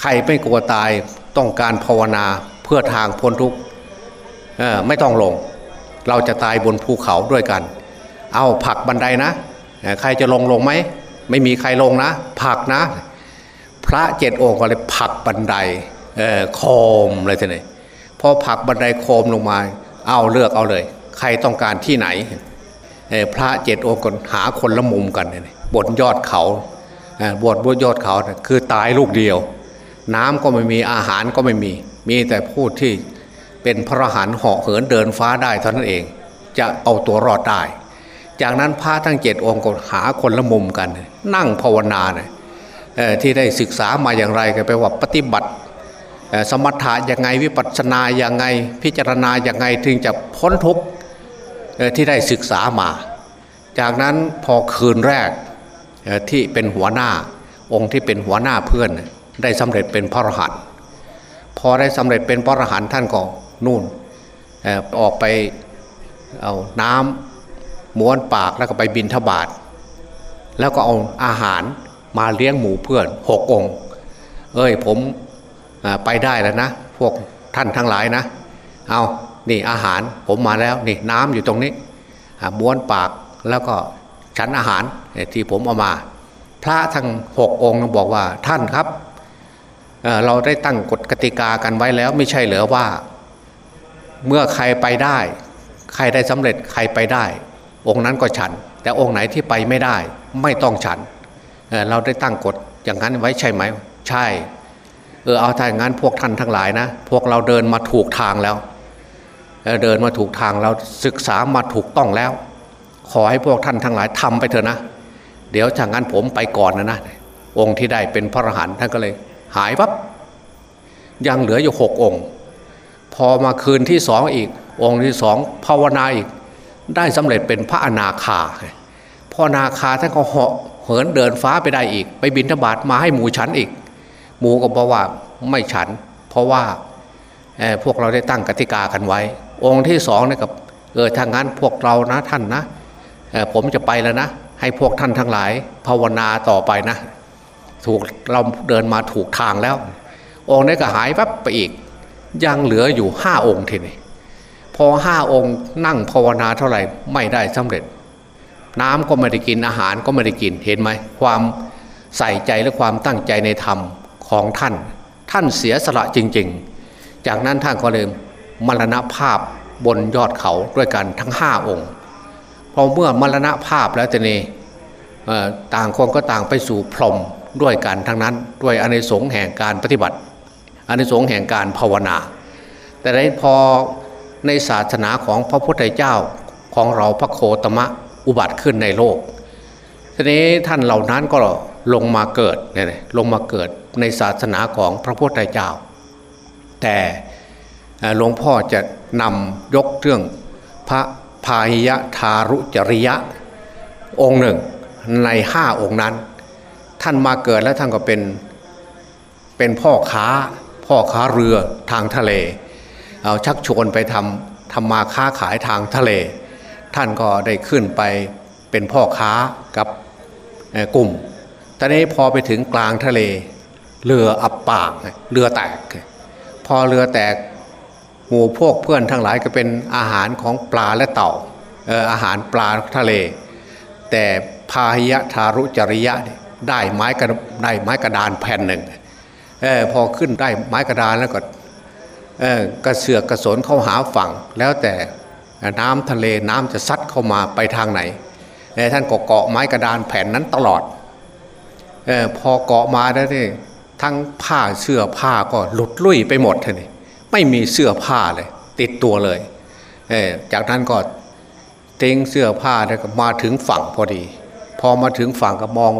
Speaker 2: ใครไม่กลัวตายต้องการภาวนาเพื่อทางพ้นทุกข์ไม่ต้องลง เราจะตายบนภูเขาด้วยกัน เอาผักบันไดนะ ใครจะลงลงไหมไม่มีใครลงนะ ผักนะ พระเจ็ดองค์ก็เลยผักบันไดเออโคมเลยทีนี้พอผักบันไดโคมลงมา เอาเลือกเอาเลย ใครต้องการที่ไหนเออพระเจ็ดองค์ก็หาคนละมุมกันเนี่ยบนยอดเขาเออบนบนยอดเขาเนี่ยคือตายลูกเดียว น้ำก็ไม่มีอาหารก็ไม่มี มีแต่ผู้ที่เป็นพระหันเหาะเหินเดินฟ้าได้เท่านั้นเอง จะเอาตัวรอดได้ จากนั้นพระทั้งเจ็ดองค์ก็หาคนละมุมกัน นั่งภาวนาเนี่ย ที่ได้ศึกษามาอย่างไรก็แปลว่าปฏิบัติสมถะอยังไงวิปัสสนาอย่างไง พิจารณาอย่างไงถึงจะพ้นทุกข์ที่ได้ศึกษามา จากนั้นพอคืนแรกที่เป็นหัวหน้าองค์ที่เป็นหัวหน้าเพื่อนได้สำเร็จเป็นพระอรหันต์พอได้สำเร็จเป็นพระอรหันต์ท่านก็นู่นออกไปเอาน้ำม้วนปากแล้วก็ไปบินทบาทแล้วก็เอาอาหาร มาเลี้ยงหมูเพื่อนหกองค์ เอ้ยผมไปได้แล้วนะ พวกท่านทั้งหลายนะ เอานี่อาหารผมมาแล้วนี่น้ำอยู่ตรงนี้อ่าม้วนปากแล้วก็ฉันอาหารที่ผมเอามา พระทั้งหกองค์บอกว่าท่านครับเเราได้ตั้งกฎกติกากันไว้แล้วไม่ใช่เหรอว่า เมื่อใครไปได้ ใครได้สำเร็จใครไปได้ องค์นั้นก็ฉัน แต่องค์ไหนที่ไปไม่ได้ ไม่ต้องฉัน เเราได้ตั้งกฎอย่างนั้นไว้ใช่ไหม ใช่ เออเอาถ้าอย่างนั้นพวกท่านทั้งหลายนะ พวกเราเดินมาถูกทางแล้วเเดินมาถูกทางเราศึกษามาถูกต้องแล้ว ขอให้พวกท่านทั้งหลายทำไปเถอะนะ เดี๋ยวถ้างั้นผมไปก่อนนะนะ องค์ที่ได้เป็นพระอรหันต์ท่านก็เลย หายปั๊บยังเหลืออยู่หกองค์ พอมาคืนที่สองอีก องค์ที่สองภาวนาอีก ได้สำเร็จเป็นพระอนาคาพออนาคาท่านก็เหาะ หินเดินฟ้าไปได้อีก ไปบินทบาทมาให้หมูฉันอีก หมูก็บอกว่าไม่ฉัน เพราะว่าพวกเราได้ตั้งกติกากันไว้ องค์ที่สองเนี่ยกับเออทางนั้นพวกเรานะท่านนะผมจะไปแล้วนะ ให้พวกท่านทั้งหลาย ภาวนาต่อไปนะ ถูกเราเดินมาถูกทางแล้ว องค์นี้ก็หายปั๊บไปอีก ยังเหลืออยู่ห้าองค์ทีนี้พอห้าองค์นั่งภาวนาเท่าไหร่ไม่ได้สำเร็จ น้ำก็ไม่ได้กินอาหารก็ไม่ได้กินเห็นไหมความใส่ใจและความตั้งใจในธรรมของท่าน ท่านเสียสละจริง ๆ จากนั้นท่านก็เลยมรณภาพบนยอดเขาด้วยกันทั้งห้าองค์พอเมื่อมรณภาพแล้วแต่นี้เอ่อต่างคนก็ต่างไปสู่พรหมด้วยกันทั้งนั้น ด้วยอานิสงส์แห่งการปฏิบัติอานิสงส์แห่งการภาวนา แต่ในพอในศาสนาของพระพุทธเจ้าของเราพระโคตมะ อุบัติขึ้นในโลกทีนี้ท่านเหล่านั้นก็ลงมาเกิดเนี่ยลงมาเกิดในศาสนาของพระพุทธเจ้า แต่หลวงพ่อจะนำยกเรื่องพระพาหิยะทารุจริยะองค์หนึ่งในห้าองค์นั้น ท่านมาเกิดแล้วท่านก็เป็นเป็นพ่อค้าพ่อค้าเรือทางทะเล เอาชักชวนไปทำทำมาค้าขายทางทะเล ท่านก็ได้ขึ้นไปเป็นพ่อค้ากับกลุ่มตอนนี้พอไปถึงกลางทะเล เรืออับปางเรือแตก พอเรือแตกหมู่พวกเพื่อนทั้งหลายก็เป็นอาหารของปลาและเต่าอออาหารปลาทะเล แต่พาหิยะทารุจริยะได้ไม้กระได้ไม้กระดานแผ่นหนึ่งออพอขึ้นได้ไม้กระดานแล้วก็กระเสือกกระสนเข้าหาฝั่งแล้วแต่ น้ำทะเลน้ำจะซัดเข้ามาไปทางไหนท่านก็เกาะไม้กระดานแผ่นนั้นตลอดเออพอเกาะมาแล้วนี่ทั้งผ้าเสื้อผ้าก็หลุดลุ่ยไปหมดทีนี้ไม่มีเสื้อผ้าเลย ติดตัวเลยเออจากนั้นก็ทิ้งเสื้อผ้าแล้วก็มาถึงฝั่งพอดี พอมาถึงฝั่งก็มอง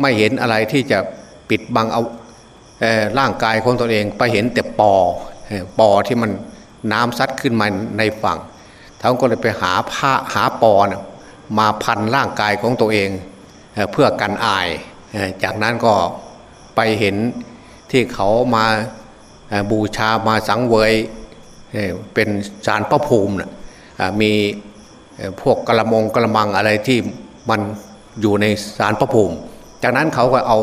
Speaker 2: ไม่เห็นอะไรที่จะปิดบังเอาเออร่างกายของตนเองไปเห็นแต่ปอเอ่อปอที่มันน้ำซัดขึ้นมาในฝั่ง ท่านก็เลยไปหาผ้าหาปอนมาพันร่างกายของตัวเองเพื่อกันอายเอ่อจากนั้นก็ไปเห็นที่เขามาบูชามาสังเวยเป็นสารพระภูมินะมีพวกกระมงกระมังอะไรที่มันอยู่ในสารพระภูมิ จากนั้นเขาก็เอา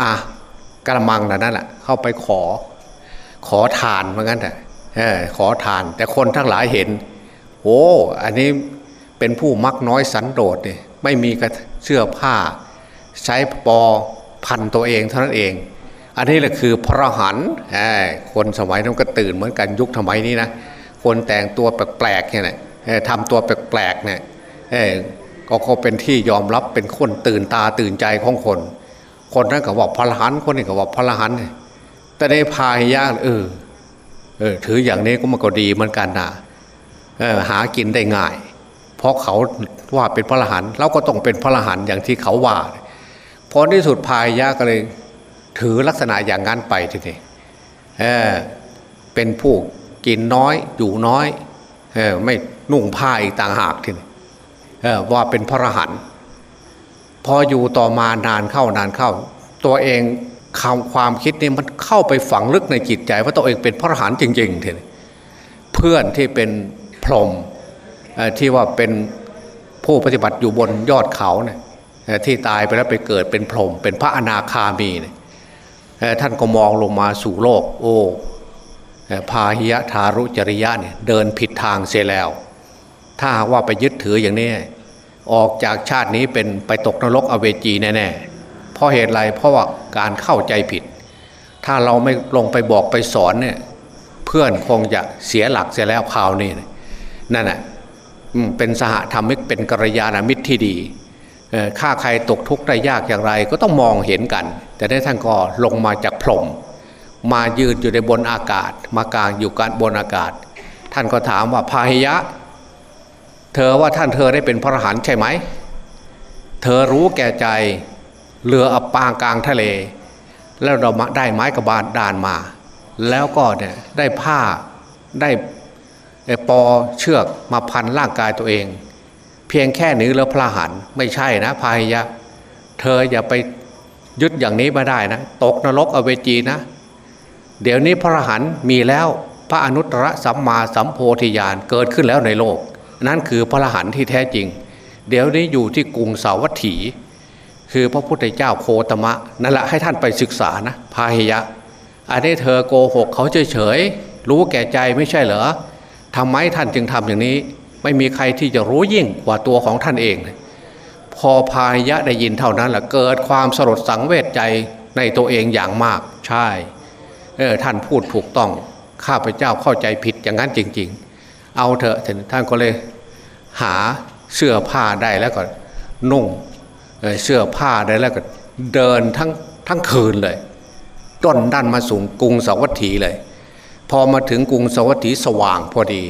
Speaker 2: อะกระมังนั่นแหละเข้าไปขอขอทานเหมือนกันแต่ขอทาน แต่คนทั้งหลายเห็น โอ้อันนี้เป็นผู้มักน้อยสันโดษเนี่ยไม่มีกระเสื้อผ้า ใช้ปอพันตัวเองเท่านั้นเอง อันนี้แหละคือพระหันคนสมัยนั้นก็ตื่นเหมือนกันยุคสมัยนี้นะคนแต่งตัวแปลกๆเนี่ยนะทำตัวแปลกๆเนี่ยก็เป็นที่ยอมรับเป็นคนตื่นตาตื่นใจของคน คนนั้นก็บอกพระหันคนนี้ก็บอกพระหันแต่ในพายยากเออเออถืออย่างนี้ก็มันก็ดีเหมือนกันนะ หากินได้ง่าย เพราะเขาว่าเป็นพระรหันต์เราก็ต้องเป็นพระรหันต์อย่างที่เขาว่าพอที่สุดพายยะก็เลยถือลักษณะอย่างนั้นไปทีนี้เออเป็นผู้กินน้อยอยู่น้อยเออไม่นุ่งผ้าอีกต่างหากทีนี้เออว่าเป็นพระรหันต์พออยู่ต่อมานานเข้านานเข้า ตัวเองคำความคิดนี่มันเข้าไปฝังลึกในจิตใจว่าตัวเองเป็นพระอรหันต์จริงๆทีนี้เพื่อนที่เป็น พรหมที่ว่าเป็นผู้ปฏิบัติอยู่บนยอดเขาเนี่ยที่ตายไปแล้วไปเกิดเป็นพรหมเป็นพระอนาคามีเนี่ยท่านก็มองลงมาสู่โลก โอ้พาหิยะทารุจริยะเนี่ยเดินผิดทางเสียแล้ว ถ้าว่าไปยึดถืออย่างนี้ ออกจากชาตินี้เป็นไปตกนรกอเวจีแน่ๆเพราะเหตุไรเพราะว่าการเข้าใจผิด ถ้าเราไม่ลงไปบอกไปสอนเนี่ยเพื่อนคงจะเสียหลักเสียแล้วคราวนี้นะ นั่นแหะเป็นสหธรรมิกเป็นกัลยาณมิตรที่ดีเอ่อฆ่าใครตกทุกข์ได้ยากอย่างไรก็ต้องมองเห็นกัน แต่ได้ท่านก็ลงมาจากพรมมายืนอยู่ในบนอากาศ มากลางอยู่กันบนอากาศ ท่านก็ถามว่าพาหิยะ เธอว่าท่านเธอได้เป็นพระอรหันต์ใช่ไหม เธอรู้แก่ใจเรืออับปางกลางทะเล แล้วเรามาได้ไม้กระบาลดานมา แล้วก็เนี่ยได้ผ้าได้ ปอเชือกมาพันร่างกายตัวเอง เพียงแค่นี้แล้วพระหันไม่ใช่นะพายะ เธออย่าไปยึดอย่างนี้มาได้นะ ตกนรกอเวจีนะ เดี๋ยวนี้พระหันมีแล้วพระอนุตตรสัมมาสัมโพธิญาณเกิดขึ้นแล้วในโลก นั่นคือพระหันที่แท้จริง เดี๋ยวนี้อยู่ที่กรุงสาวัตถี คือพระพุทธเจ้าโคตมะนั่นแหละให้ท่านไปศึกษานะพาหิยะอันนี้เธอโกหกเขาเฉยๆรู้แก่ใจไม่ใช่เหรอ ทำไมท่านจึงทำอย่างนี้ ไม่มีใครที่จะรู้ยิ่งกว่าตัวของท่านเอง พอพาหิยะได้ยินเท่านั้นแหละเกิดความสลดสังเวชใจในตัวเองอย่างมาก ใช่เออท่านพูดถูกต้องข้าพเจ้าเข้าใจผิดอย่างนั้นจริง ๆ เอาเถอะท่านก็เลยหาเสื้อผ้าได้แล้วก็นุ่งเสื้อผ้าได้แล้วก็เดินทั้งทั้งคืนเลยต้นด้านมาสูงกรุงสาวัตถีเลย พอมาถึงกรุงสวัตถีสว่างพอดี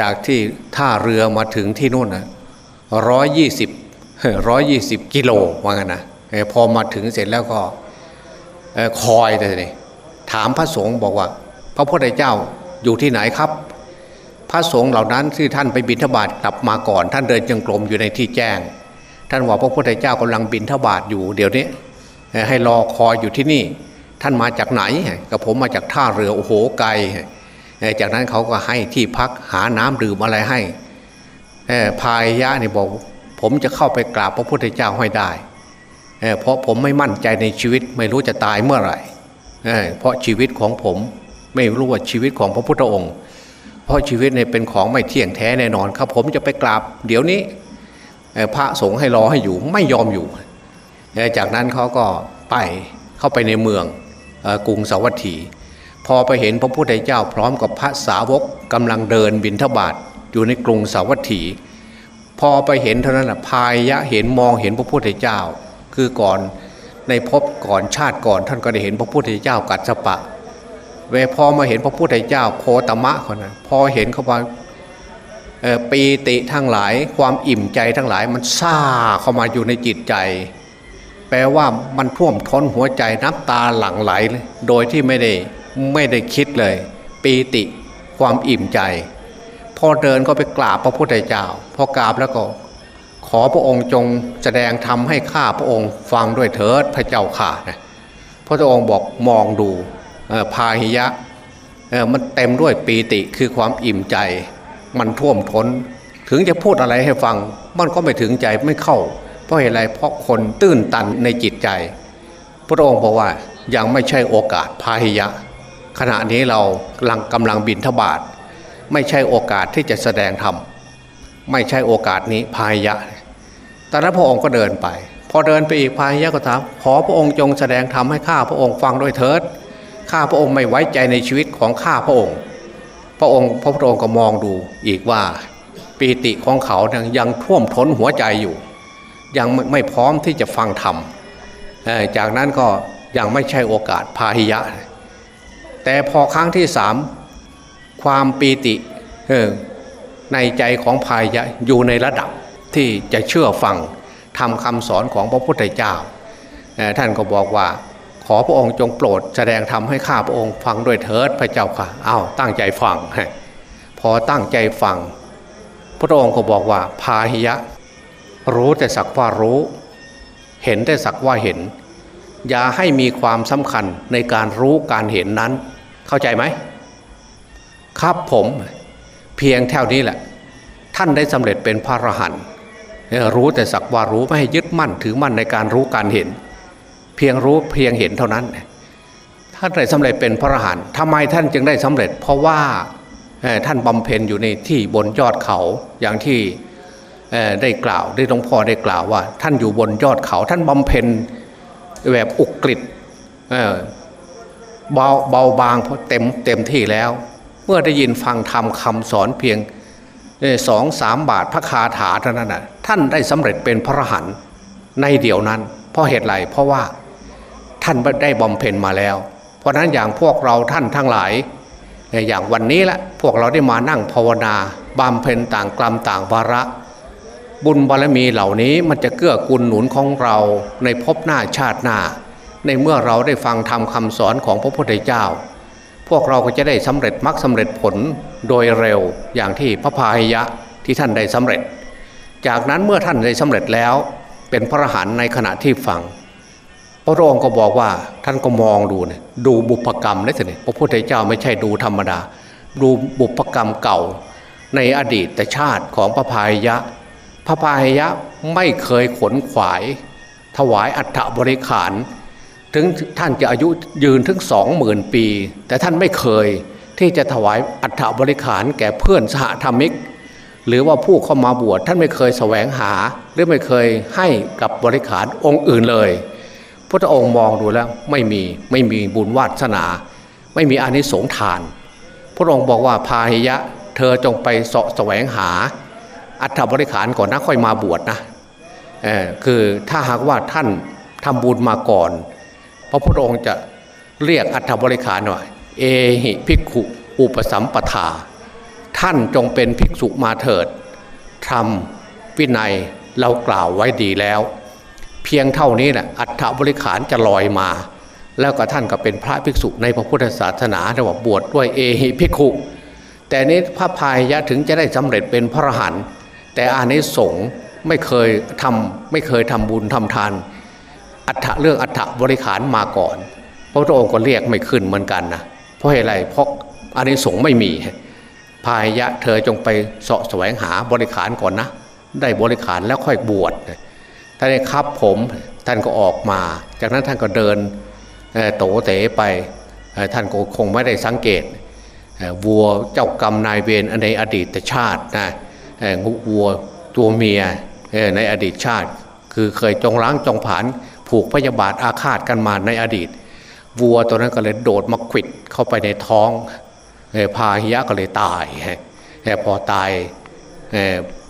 Speaker 2: จากที่ท่าเรือมาถึงที่นู่นนะร้อยยี่สิบร้อยยี่สิบกิโลว่างั้นนะพอมาถึงเสร็จแล้วก็คอยแต่นี่ถามพระสงฆ์บอกว่า พระพุทธเจ้าอยู่ที่ไหนครับ พระสงฆ์เหล่านั้นที่ท่านไปบิณฑบาตกลับมาก่อน ท่านเดินจงกรมอยู่ในที่แจ้ง ท่านบอกพระพุทธเจ้ากำลังบินทบาทอยู่เดี๋ยวนี้ให้รอคอยอยู่ที่นี่ ท่านมาจากไหนกับผมมาจากท่าเรือโอ้โหไกลจากนั้นเขาก็ให้ที่พักหาน้ำดื่มอะไรให้พายยะนี่บอก ผมจะเข้าไปกราบพระพุทธเจ้าให้ได้เพราะผมไม่มั่นใจในชีวิตไม่รู้จะตายเมื่อไหร่เพราะชีวิตของผมไม่รู้ว่าชีวิตของพระพุทธองค์ เพราะชีวิตเนี่ยเป็นของไม่เที่ยงแท้แน่นอนครับ ผมจะไปกราบเดี๋ยวนี้พระสงฆ์ให้รอให้อยู่ไม่ยอมอยู่ จากนั้นเขาก็ไปเข้าไปในเมือง กรุงสาวัตถี พอไปเห็นพระพุทธเจ้าพร้อมกับพระสาวกกำลังเดินบินทบาทอยู่ในกรุงสาวัตถี พอไปเห็นเท่านั้นพายยะเห็นมองเห็นพระพุทธเจ้า คือก่อนในภพก่อนชาติก่อนท่านก็ได้เห็นพระพุทธเจ้ากัดสปะเวพอมาเห็นพระพุทธเจ้าโคตมะคนนั้นพอเห็นเขาว่าปีติทั้งหลายความอิ่มใจทั้งหลายมันซาเข้ามาอยู่ในจิตใจ ลว่ามันท่วมท้นหัวใจน้ำตาหลั่งไหลโดยที่ไม่ได้ไม่ได้คิดเลย ปีติความอิ่มใจ พอเดินก็ไปกราบพระพุทธเจ้า พอกราบแล้วก็ ขอพระองค์จงแสดงธรรมให้ข้าพระองค์ฟังด้วยเถิดพระเจ้าข่านะพระองค์บอกมองดูพาหิยะมันเต็มด้วยปีติคือความอิ่มใจ มันท่วมท้น ถึงจะพูดอะไรให้ฟัง มันก็ไม่ถึงใจไม่เข้า เพราะอะไรเพราะคนตื้นตันในจิตใจ พระองค์บอกว่ายังไม่ใช่โอกาสพาหิยะ ขณะนี้เรากำลังกำลังบินทบาทไม่ใช่โอกาสที่จะแสดงธรรมไม่ใช่โอกาสนี้พาหิยะตอนนั้นพระองค์ก็เดินไป พอเดินไปอีกพาหิยะก็ถามขอพระองค์จงแสดงธรรมให้ข้าพระองค์ฟังด้วยเถิดข้าพระองค์ไม่ไว้ใจในชีวิตของข้าพระองค์ พระองค์พระพุทธองค์ก็มองดูอีกว่าปีติของเขายังท่วมท้นหัวใจอยู่ ยังไม่พร้อมที่จะฟังธรรมจากนั้นก็ยังไม่ใช่โอกาสพาหิยะ แต่พอครั้งที่สามความปีติในใจของพาหิยะอยู่ในระดับที่จะเชื่อฟังทำคำสอนของพระพุทธเจ้า ท่านก็บอกว่าขอพระองค์จงโปรดแสดงธรรมให้ข้าพระองค์ฟังด้วยเถิดพระเจ้าค่ะอ้าวตั้งใจฟัง พอตั้งใจฟัง พระองค์ก็บอกว่าพาหิยะ รู้แต่สักว่ารู้ เห็นแต่สักว่าเห็น อย่าให้มีความสำคัญในการรู้การเห็นนั้น เข้าใจไหม ครับผมเพียงเท่านี้แหละ ท่านได้สำเร็จเป็นพระอรหันต์รู้แต่สักว่ารู้ไม่ให้ยึดมั่นถือมั่นในการรู้การเห็น เพียงรู้เพียงเห็นเท่านั้น ท่านได้สำเร็จเป็นพระอรหันต์ทำไมท่านจึงได้สำเร็จ เพราะว่าท่านบำเพ็ญอยู่ในที่บนยอดเขาอย่างที่ ได้กล่าวได้หลวงพ่อได้กล่าวว่า ท่านอยู่บนยอดเขาท่านบำเพ็ญแบบอุกฤษเบาเบาบางเพราะเต็มเต็มที่แล้ว เมื่อได้ยินฟังธรรมคำสอนเพียงสองสามบาทพระคาถาเท่านั้นนะท่านได้สำเร็จเป็นพระหันในเดียวนั้น เพราะเหตุไรเพราะว่าท่านได้บำเพ็ญมาแล้ว เพราะนั้นอย่างพวกเราท่านทั้งหลาย อย่างวันนี้แหละพวกเราได้มานั่งภาวนาบำเพ็ญต่างกลัมต่างวาระ บุญบารมีเหล่านี้มันจะเกื้อกูลหนุนของเราในภพหน้าชาติหน้า ในเมื่อเราได้ฟังทำคำสอนของพระพุทธเจ้า พวกเราก็จะได้สำเร็จมรรคสาเร็จผลโดยเร็วอย่างที่พระพายยะที่ท่านได้สำเร็จ จากนั้นเมื่อท่านได้สำเร็จแล้ว เป็นพระรหันในขณะที่ฟังพระองค์ก็บอกว่าท่านก็มองดูเนี่ยดูบุพกรรมได้สิพระพุทธเจ้าไม่ใช่ดูธรรมดา ดูบุพกรรมเก่า ในอดีตชาติของพระพายยะ พระพายยะไม่เคยขนขวาย ถวายอัฐบริขาร ถึงท่านจะอายุยืนถึงสองหมื่นปี แต่ท่านไม่เคยที่จะถวายอัฐบริขารแก่เพื่อนสหธรรมิก หรือว่าผู้เข้ามาบวชท่านไม่เคยแสวงหา หรือไม่เคยให้กับบริขารองค์อื่นเลยพระองค์มองดูแล้วไม่มีไม่มีบุญวาสนา ไม่มีอานิสงส์ทาน พระองค์บอกว่าพาหิยะ เธอจงไปเสาะแสวงหา อัฐบริขารก่อนนะค่อยมาบวชนะคือถ้าหากว่าท่านทำบุญมาก่อน พระพุทธองค์จะเรียกอัฐบริขารหน่อยเอหิภิกขุอุปสัมปทา ท่านจงเป็นภิกษุมาเถิดทำวินัยเรากล่าวไว้ดีแล้ว เพียงเท่านี้แหละอัฐบริขารจะลอยมา แล้วก็ท่านก็เป็นพระภิกษุในพระพุทธศาสนาเรียกว่าบวชดด้วยเอหิภิกขุแต่นี้พระพายยะถึงจะได้สำเร็จเป็นพระอรหันต์ แต่อานิสงส์ไม่เคยทำไม่เคยทำบุญทำทาน อัฐเรื่องอัฐบริขารมาก่อน พระพุทธองค์ก็เรียกไม่ขึ้นเหมือนกันนะเพราะอะไรเพราะอานิสงส์ไม่มีพายะเธอจงไปเสาะแสวงหาบริขารก่อนนะ ได้บริขารแล้วค่อยบวชท่านได้ครับผมท่านก็ออกมา จากนั้นท่านก็เดินโตเต๋ไปท่านก็คงไม่ได้สังเกตวัวเจ้ากรรมนายเวรในอดีตชาตินะ วัวตัวเมียในอดีตชาติ คือเคยจงล้างจงผานผูกพยาบาทอาฆาตกันมาในอดีต วัวตัวนั้นก็เลยโดดมาขิดเข้าไปในท้องพาหิยะก็เลยตายพอตาย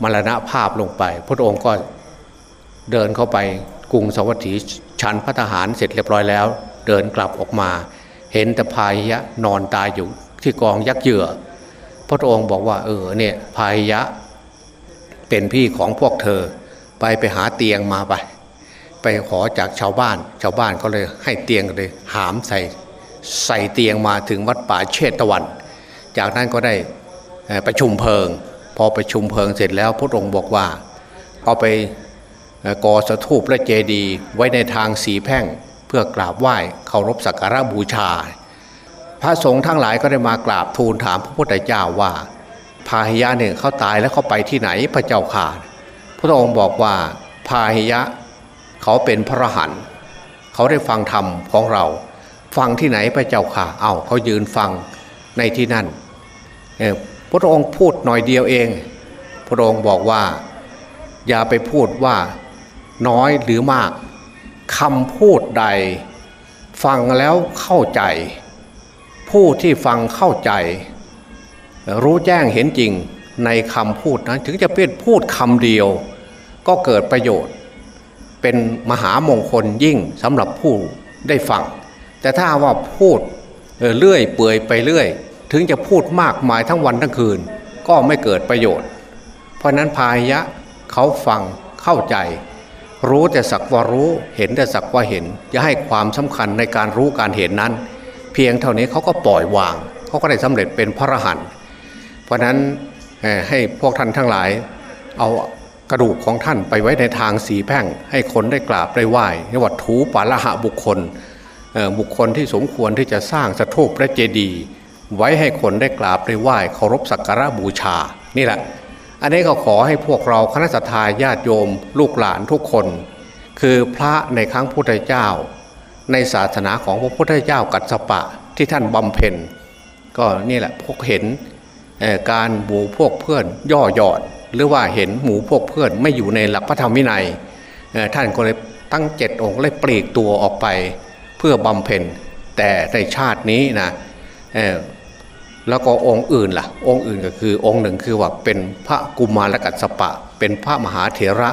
Speaker 2: มรณภาพลงไป พระองค์ก็เดินเข้าไปกรุงสวัสดีชันพระทหารเสร็จเรียบร้อยแล้ว เดินกลับออกมา เห็นแต่พาหิยะนอนตายอยู่ที่กองยักษ์เหยื่อ พระองค์บอกว่าเออเนี่ยพาหิยะ เป็นพี่ของพวกเธอ ไปไปหาเตียงมาไป ไปขอจากชาวบ้าน ชาวบ้านก็เลยให้เตียงเลยหามใส่ใส่เตียงมาถึงวัดป่าเชตวัน จากนั้นก็ได้ประชุมเพลิง พอประชุมเพลิงเสร็จแล้วพระองค์บอกว่าเอาไปก่อสถูปและเจดีย์ไว้ในทางสีแพ่งเพื่อกราบไหว้เคารพสักการะบูชา พระสงฆ์ทั้งหลายก็ได้มากราบทูลถามพระพุทธเจ้าว่า พาหิยะเนี่ยเขาตายแล้วเขาไปที่ไหนพระเจ้าข่าพระองค์บอกว่าพาหิยะเขาเป็นพระหันเขาได้ฟังธรรมของเรา ฟังที่ไหนพระเจ้าข่าเอาเขายืนฟังในที่นั่นพระองค์พูดหน่อยเดียวเอง พระองค์บอกว่า อย่าไปพูดว่าน้อยหรือมากคำพูดใด ฟังแล้วเข้าใจ ผู้ที่ฟังเข้าใจ รู้แจ้งเห็นจริงในคำพูดนั้นถึงจะเป็นพูดคำเดียว ก็เกิดประโยชน์ เป็นมหามงคลยิ่งสำหรับผู้ได้ฟัง แต่ถ้าว่าพูดเลื่อยเปื่อยไปเรื่อย ถึงจะพูดมากมายทั้งวันทั้งคืน ก็ไม่เกิดประโยชน์ เพราะนั้นพายะเขาฟังเข้าใจ รู้แต่สักว่ารู้เห็นแต่สักว่าเห็น จะให้ความสำคัญในการรู้การเห็นนั้น เพียงเท่านี้เขาก็ปล่อยวางเขาก็ได้สำเร็จเป็นพระอรหันต์ เพราะนั้นให้พวกท่านทั้งหลาย เอากระดูกของท่านไปไว้ในทางสีแพ่ง ให้คนได้กราบได้ไหว้เรียกว่าถูปาละหะบุคคลบุคคลที่สมควรที่จะสร้างสถูปพระเจดีย์ไว้ให้คนได้กราบได้ไหว้เคารพสักการะบูชานี่แหละ อันนี้ก็ขอให้พวกเราคณะสัตยาญาติโยม ลูกหลานทุกคน คือพระในครั้งพุทธเจ้า ในศาสนาของพระพุทธเจ้ากัสปะที่ท่านบำเพ็ญก็นี่แหละพวกเห็น การหมู่พวกเพื่อนย่อหยอด หรือว่าเห็นหมู่พวกเพื่อนไม่อยู่ในหลักพระธรรมวินัยท่านก็เลยตั้งเจ็ดองค์เลยปลีกตัวออกไปเพื่อบำเพ็ญแต่ในชาตินี้นะแล้วก็องค์อื่นละ่ะ องค์อื่นก็คือองค์หนึ่งคือว่าเป็นพระกุมารกัสปะ เป็นพระมหาเถระ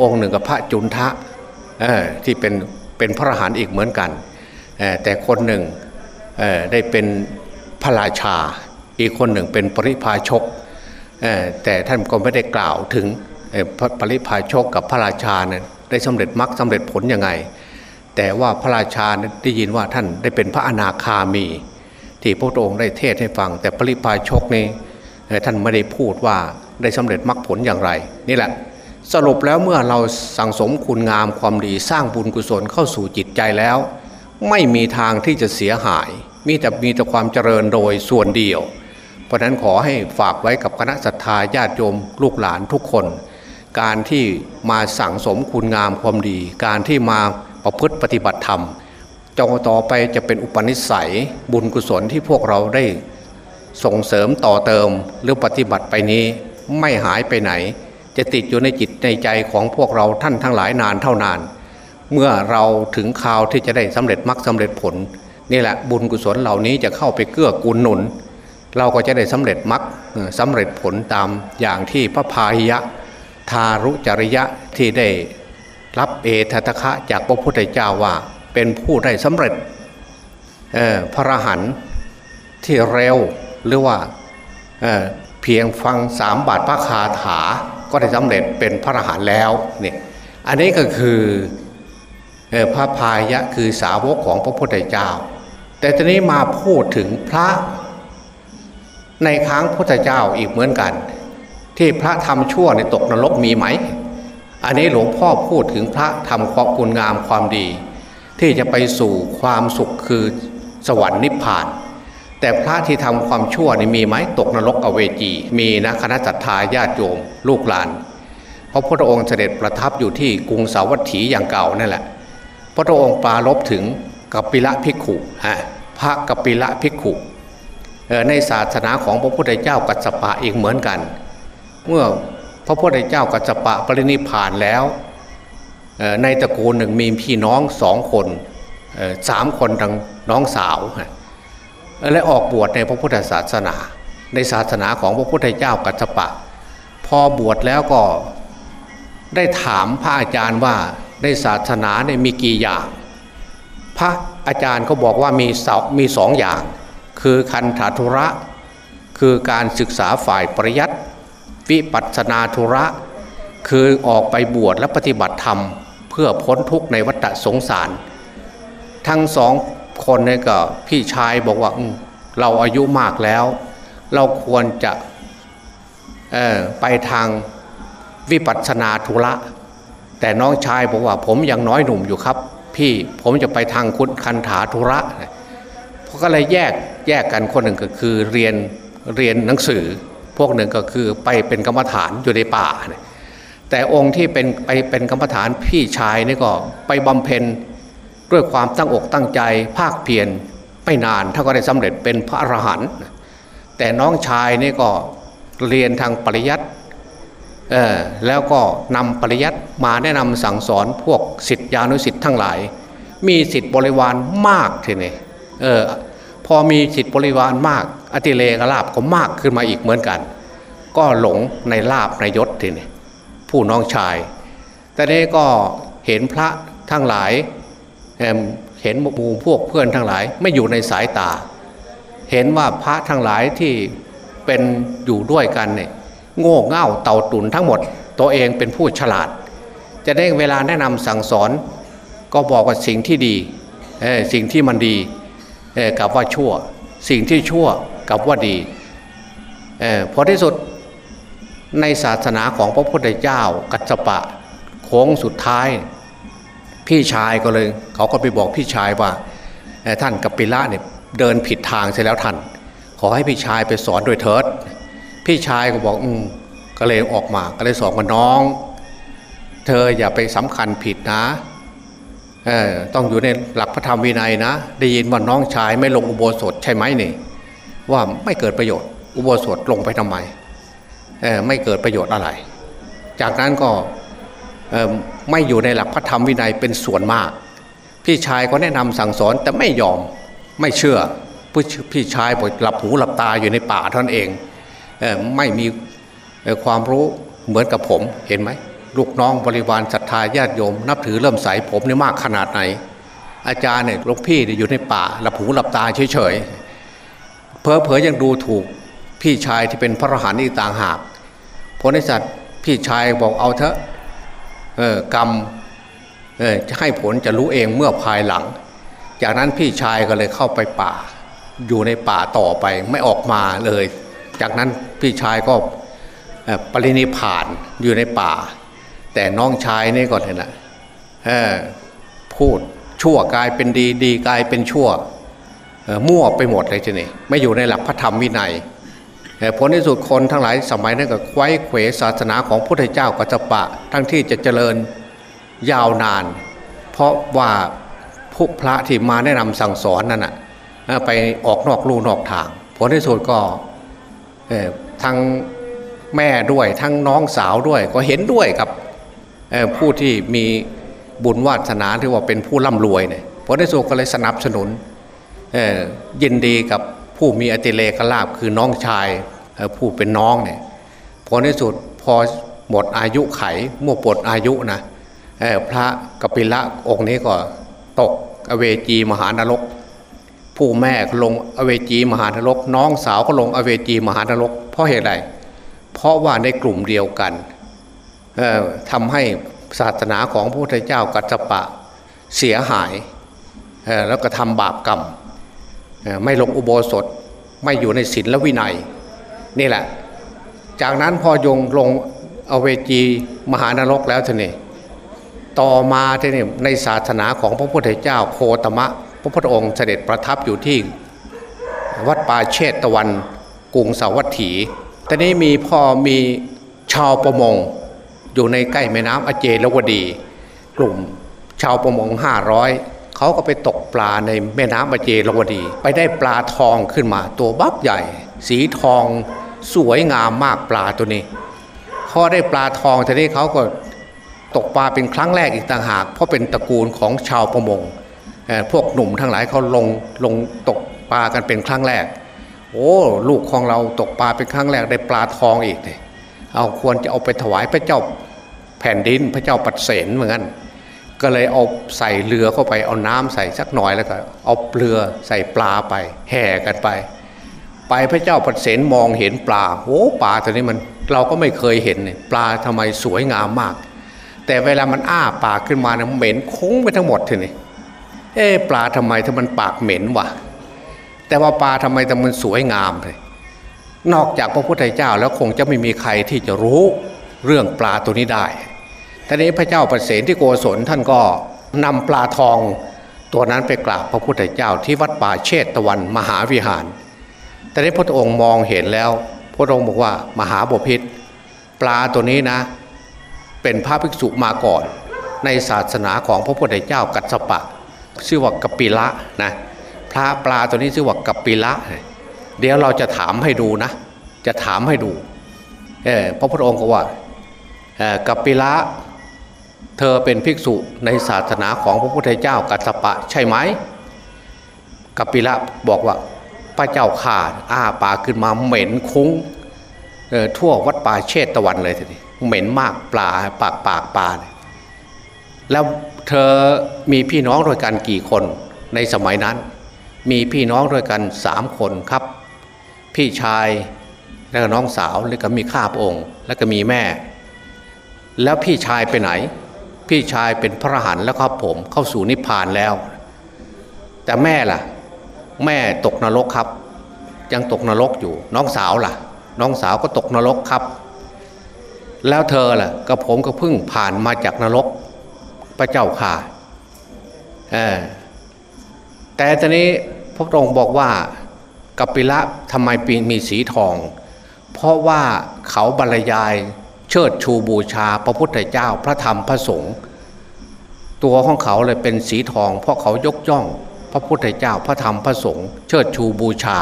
Speaker 2: องค์หนึ่งกับพระจุนทะที่เป็นเป็นพระอรหันต์อีกเหมือนกัน แต่คนหนึ่งได้เป็นพระราชา อีกคนหนึ่งเป็นปริพาชกแต่ท่านก็ไม่ได้กล่าวถึงปริพาชกกับพระราชาเนี่ยได้สำเร็จมรรคสาเร็จผลยังไง แต่ว่าพระราชาได้ยินว่าท่านได้เป็นพระอนาคามี ที่พระองค์ได้เทศให้ฟัง แต่ปริพาชกนี่ท่านไม่ได้พูดว่าได้สำเร็จมรรคผลอย่างไร นี่แหละสรุปแล้วเมื่อเราสั่งสมคุณงามความดีสร้างบุญกุศลเข้าสู่จิตใจแล้ว ไม่มีทางที่จะเสียหาย มีแต่มีแต่ความเจริญโดยส่วนเดียว ราะนั้นขอให้ฝากไว้กับคณะศรัทธาญาติโยมลูกหลานทุกคน การที่มาสั่งสมคุณงามความดี การที่มาประพฤติปฏิบัติธรรมจงต่อไปจะเป็นอุปนิสัยบุญกุศลที่พวกเราได้ส่งเสริมต่อเติมหรือปฏิบัติไปนี้ไม่หายไปไหน จะติดอยู่ในจิตในใจของพวกเราท่านทั้งหลายนานเท่านาน เมื่อเราถึงคราวที่จะได้สำเร็จมรรคสาเร็จผล นี่แหละบุญกุศลเหล่านี้จะเข้าไปเกื้อกูลหนุน เราก็จะได้สำเร็จมรรคสำเร็จผลตามอย่างที่พระพาหิยะทารุจริยะที่ได้รับเอตตะคะจากพระพุทธเจ้าว่าเป็นผู้ได้สำเร็จพระรหันที่เร็วหรือว่าเเพียงฟังสามบาทพระคาถาก็ได้สำเร็จเป็นพระรหันแล้วเนี่ยอันนี้ก็คือพระพายะคือสาวกของพระพุทธเจ้า แต่ตอนนี้มาพูดถึงพระ ในครั้งพุทธเจ้าอีกเหมือนกัน ที่พระทำชั่วในตกนรกมีไหม อันนี้หลวงพ่อพูดถึงพระทำความคุณงามความดี ที่จะไปสู่ความสุขคือสวรรค์นิพพาน แต่พระที่ทำความชั่วนี่มีไหมตกนรกอเวจี มีนะคณะจัตตาญาติโยมลูกหลานเพราะพระองค์เสด็จประทับอยู่ที่กรุงสาวัตถีอย่างเก่านั่นแหละ พระองค์ปาลบถึงกัปปิละภิกขุฮะพระกัปปิละภิกขุ ในศาสนาของพระพุทธเจ้ากัสปะอีกเหมือนกัน เมื่อพระพุทธเจ้ากัสปะปรินิพานแล้วในตระกูลหนึ่งมีพี่น้องสองคนสามคนทางน้องสาว และออกบวชในพระพุทธศาสนา ในศาสนาของพระพุทธเจ้ากัจจปะ พอบวชแล้วก็ได้ถามพระอาจารย์ว่าในศาสนาเนี่ยมีกี่อย่าง พระอาจารย์ก็บอกว่ามีสมีสองอย่าง คือคันธาธุระ คือการศึกษาฝ่ายปริยัติวิปัสนาธุระ คือออกไปบวชและปฏิบัติธรรม เพื่อพ้นทุกข์ในวัฏสงสาร ทั้งสองคนนี่ก็พี่ชายบอกว่าเราอายุมากแล้ว เราควรจะไปทางวิปัสสนาธุระ แต่น้องชายบอกว่าผมยังน้อยหนุ่มอยู่ครับ พี่ผมจะไปทางคุณคันถาธุระ เพราะก็เลยแยก แยกกันคนหนึ่งก็คือเรียนเรียนหนังสือ พวกหนึ่งก็คือไปเป็นกรรมฐานอยู่ในป่า แต่องค์ที่เป็นไปเป็นกรรมฐานพี่ชายนี่ก็ไปบำเพ็ญด้วยความตั้งอกตั้งใจภาคเพียรไม่นานถ้าก็ได้สำเร็จเป็นพระอรหันต์แต่น้องชายนี่ก็เรียนทางปริยัติแล้วก็นำปริยัติมาแนะนำสั่งสอนพวกสิทธิานุสิทธิ์ทั้งหลาย มีสิทธิบริวารมากทีนี้เออ พอมีสิทธิบริวารมาก อติเลกลาบก็มากขึ้นมาอีกเหมือนกัน ก็หลงในลาบในยศทีนี้ผู้น้องชาย แต่นี้ก็เห็นพระทั้งหลายเห็นหมู่พวกเพื่อนทั้งหลายไม่อยู่ในสายตา เห็นว่าพระทั้งหลายที่เป็นอยู่ด้วยกันเนี่ยโง่เง่าเต่าตุนทั้งหมด ตัวเองเป็นผู้ฉลาด จะได้เวลาแนะนำสั่งสอน ก็บอกว่าสิ่งที่ดีสิ่งที่มันดี กับว่าชั่ว สิ่งที่ชั่วกับว่าดีพอที่สุดในศาสนาของพระพุทธเจ้ากัจจปะโค้งสุดท้าย พี่ชายก็เลย เขาก็ไปบอกพี่ชายว่าท่านกัปปิละเนี่ยเดินผิดทางเสียแล้วท่าน ขอให้พี่ชายไปสอนโดยเถิด พี่ชายก็บอกอืมก็เลยออกมาก็เลยสอนมาน้อง เธออย่าไปสำคัญผิดนะ ต้องอยู่ในหลักพระธรรมวินัยนะ ได้ยินว่าน้องชายไม่ลงอุโบสถใช่ไหมนี่ ว่าไม่เกิดประโยชน์ อุโบสถลงไปทำไมไม่เกิดประโยชน์อะไร จากนั้นก็ไม่อยู่ในหลักพระธรรมวินัยเป็นส่วนมาก พี่ชายก็แนะนำสั่งสอนแต่ไม่ยอมไม่เชื่อพี่ชายบอกหลับหูหลับตาอยู่ในป่าท่านเองไม่มีความรู้เหมือนกับผมเห็นไหม ลูกน้องบริวารศรัทธาญาติโยม นับถือเริ่มใสผมนี่มากขนาดไหน อาจารย์เนี่ยลวงพี่เนี่ยอยู่ในป่าหลับหูหลับตาเฉยๆเพอเพอยังดูถูกพี่ชายที่เป็นพระอรหันต์อีกต่างหากพลนิสัตพี่ชายบอกเอาเถอะกรรมจะให้ผลจะรู้เองเมื่อภายหลัง จากนั้นพี่ชายก็เลยเข้าไปป่า อยู่ในป่าต่อไปไม่ออกมาเลย จากนั้นพี่ชายก็ปรินิพานอยู่ในป่า แต่น้องชายนี่ก่อนเห็นนะพูดชั่วกลายเป็นดีดีกลายเป็นชั่วมั่วไปหมดเลยทีนี้ไม่อยู่ในหลักพระธรรมวินัยผลที่สุดคนทั้งหลายสมัยนั้นก็ไว้เขวศาสนาของพระพุทธเจ้ากัจปะ ทั้งที่จะเจริญยาวนาน เพราะว่าพวกพระที่มาแนะนำสั่งสอนนั่นนะไปออกนอกลู่นอกทาง ผลที่สุดก็ทั้งแม่ด้วยทั้งน้องสาวด้วยก็เห็นด้วยกับ ผู้ที่มีบุญวาสนาที่ว่าเป็นผู้ร่ำรวยเนี่ยพระในสุก็เลยสนับสนุนยินดีกับผู้มีอติเลกลาบคือน้องชายผู้เป็นน้องเนี่ยพอในสุดพอหมดอายุไขเมั่วปดอายุนะพระกปิละองค์นี้ก็ตกอเวจีมหานรก ผู้แม่ลงอเวจีมหานรก น้องสาวก็ลงอเวจีมหานรก เพราะเหตุใดเพราะว่าในกลุ่มเดียวกัน ทำให้ศาสนาของพระพุทธเจ้ากัจจปะเสียหายแล้วก็ทำบาปกรรมไม่ลงอุโบสถไม่อยู่ในศีลและวินัย นี่แหละ จากนั้นพอยงลงอเวจีมหานรกแล้วท่านี่ต่อมาท่านี่ในศาสนาของพระพุทธเจ้าโคตมะ พระพุทธองค์เสด็จประทับอยู่ที่วัดป่าเชตตะวันกรุงสาวัตถีตอนนี้มีพ่อมีชาวประมง อยู่ในใกล้แม่น้ำอเจลวดี กลุ่มชาวประมงห้าร้อยเขาก็ไปตกปลาในแม่น้ำอเจลวดี ไปได้ปลาทองขึ้นมาตัวบักใหญ่ สีทองสวยงามมากปลาตัวนี้พอได้ปลาทองทีนี้เขาก็ตกปลาเป็นครั้งแรกอีกต่างหาก เพราะเป็นตระกูลของชาวประมงพวกหนุ่มทั้งหลายเขาลงลงตกปลากันเป็นครั้งแรก โอ้ ลูกของเราตกปลาเป็นครั้งแรกได้ปลาทองอีกเลย เอาควรจะเอาไปถวายพระเจ้าแผ่นดินพระเจ้าปัดเสนเหมือนกันก็เลยเอาใส่เรือเข้าไปเอาน้ำใส่สักหน่อยแล้วก็เอาเรือใส่ปลาไป แห่กันไป ไปพระเจ้าปัดเสนมองเห็นปลาโอ้ปลาตัวนี้มันเราก็ไม่เคยเห็นเนี่ยปลาทำไมสวยงามมาก แต่เวลามันอ้าปากขึ้นมาเนี่ยเหม็นคุ้งไปทั้งหมดทีนี้เอ๊ปลาทำไมถ้ามันปากเหม็นวะแต่ว่าปลาทำไมแต่มันสวยงามเลย นอกจากพระพุทธเจ้าแล้วคงจะไม่มีใครที่จะรู้เรื่องปลาตัวนี้ได้ทีนี้พระเจ้าประเสนที่โกศลท่านก็นำปลาทองตัวนั้นไปกราบพระพุทธเจ้าที่วัดป่าเชตตะวันมหาวิหาร แต่นี้พระองค์มองเห็นแล้ว พระองค์บอกว่ามหาบพิษปลาตัวนี้นะ เป็นพระภิกษุมาก่อน ในศาสนาของพระพุทธเจ้ากัสสปะ ชื่อว่ากปิละนะพระปลาตัวนี้ชื่อว่ากปิละ เดี๋ยวเราจะถามให้ดูนะ จะถามให้ดูเออพระพุทธองค์ก็ว่ากัปปิละเธอเป็นภิกษุในศาสนาของพระพุทธเจ้ากัสสปะใช่ไหมกัปปิละบอกว่าพระเจ้าข่าอ้าปากขึ้นมาเหม็นคุ้งทั่ววัดป่าเชตตะวันเลยทีนี้เหม็นมากปลาปากปากปลาแล้วเธอมีพี่น้องด้วยกันกี่คนในสมัยนั้น มีพี่น้องด้วยกันสามคนครับ พี่ชายแล้วก็น้องสาวแล้วก็มีข้าพระองค์ แล้วก็มีแม่ แล้วพี่ชายไปไหน พี่ชายเป็นพระหันแล้วครับผมเข้าสู่นิพพานแล้ว แต่แม่ล่ะ แม่ตกนรกครับ ยังตกนรกอยู่ น้องสาวล่ะ น้องสาวก็ตกนรกครับ แล้วเธอล่ะกับผมก็เพิ่งผ่านมาจากนรกพระเจ้าค่ะแต่ตอนนี้พระองค์บอกว่า กัปปิละทำไมปีมีสีทอง เพราะว่าเขาบรรยายเชิดชูบูชาพระพุทธเจ้าพระธรรมพระสงฆ์ตัวของเขาเลยเป็นสีทอง เพราะเขายกย่อง พระพุทธเจ้าพระธรรมพระสงฆ์เชิดชูบูชา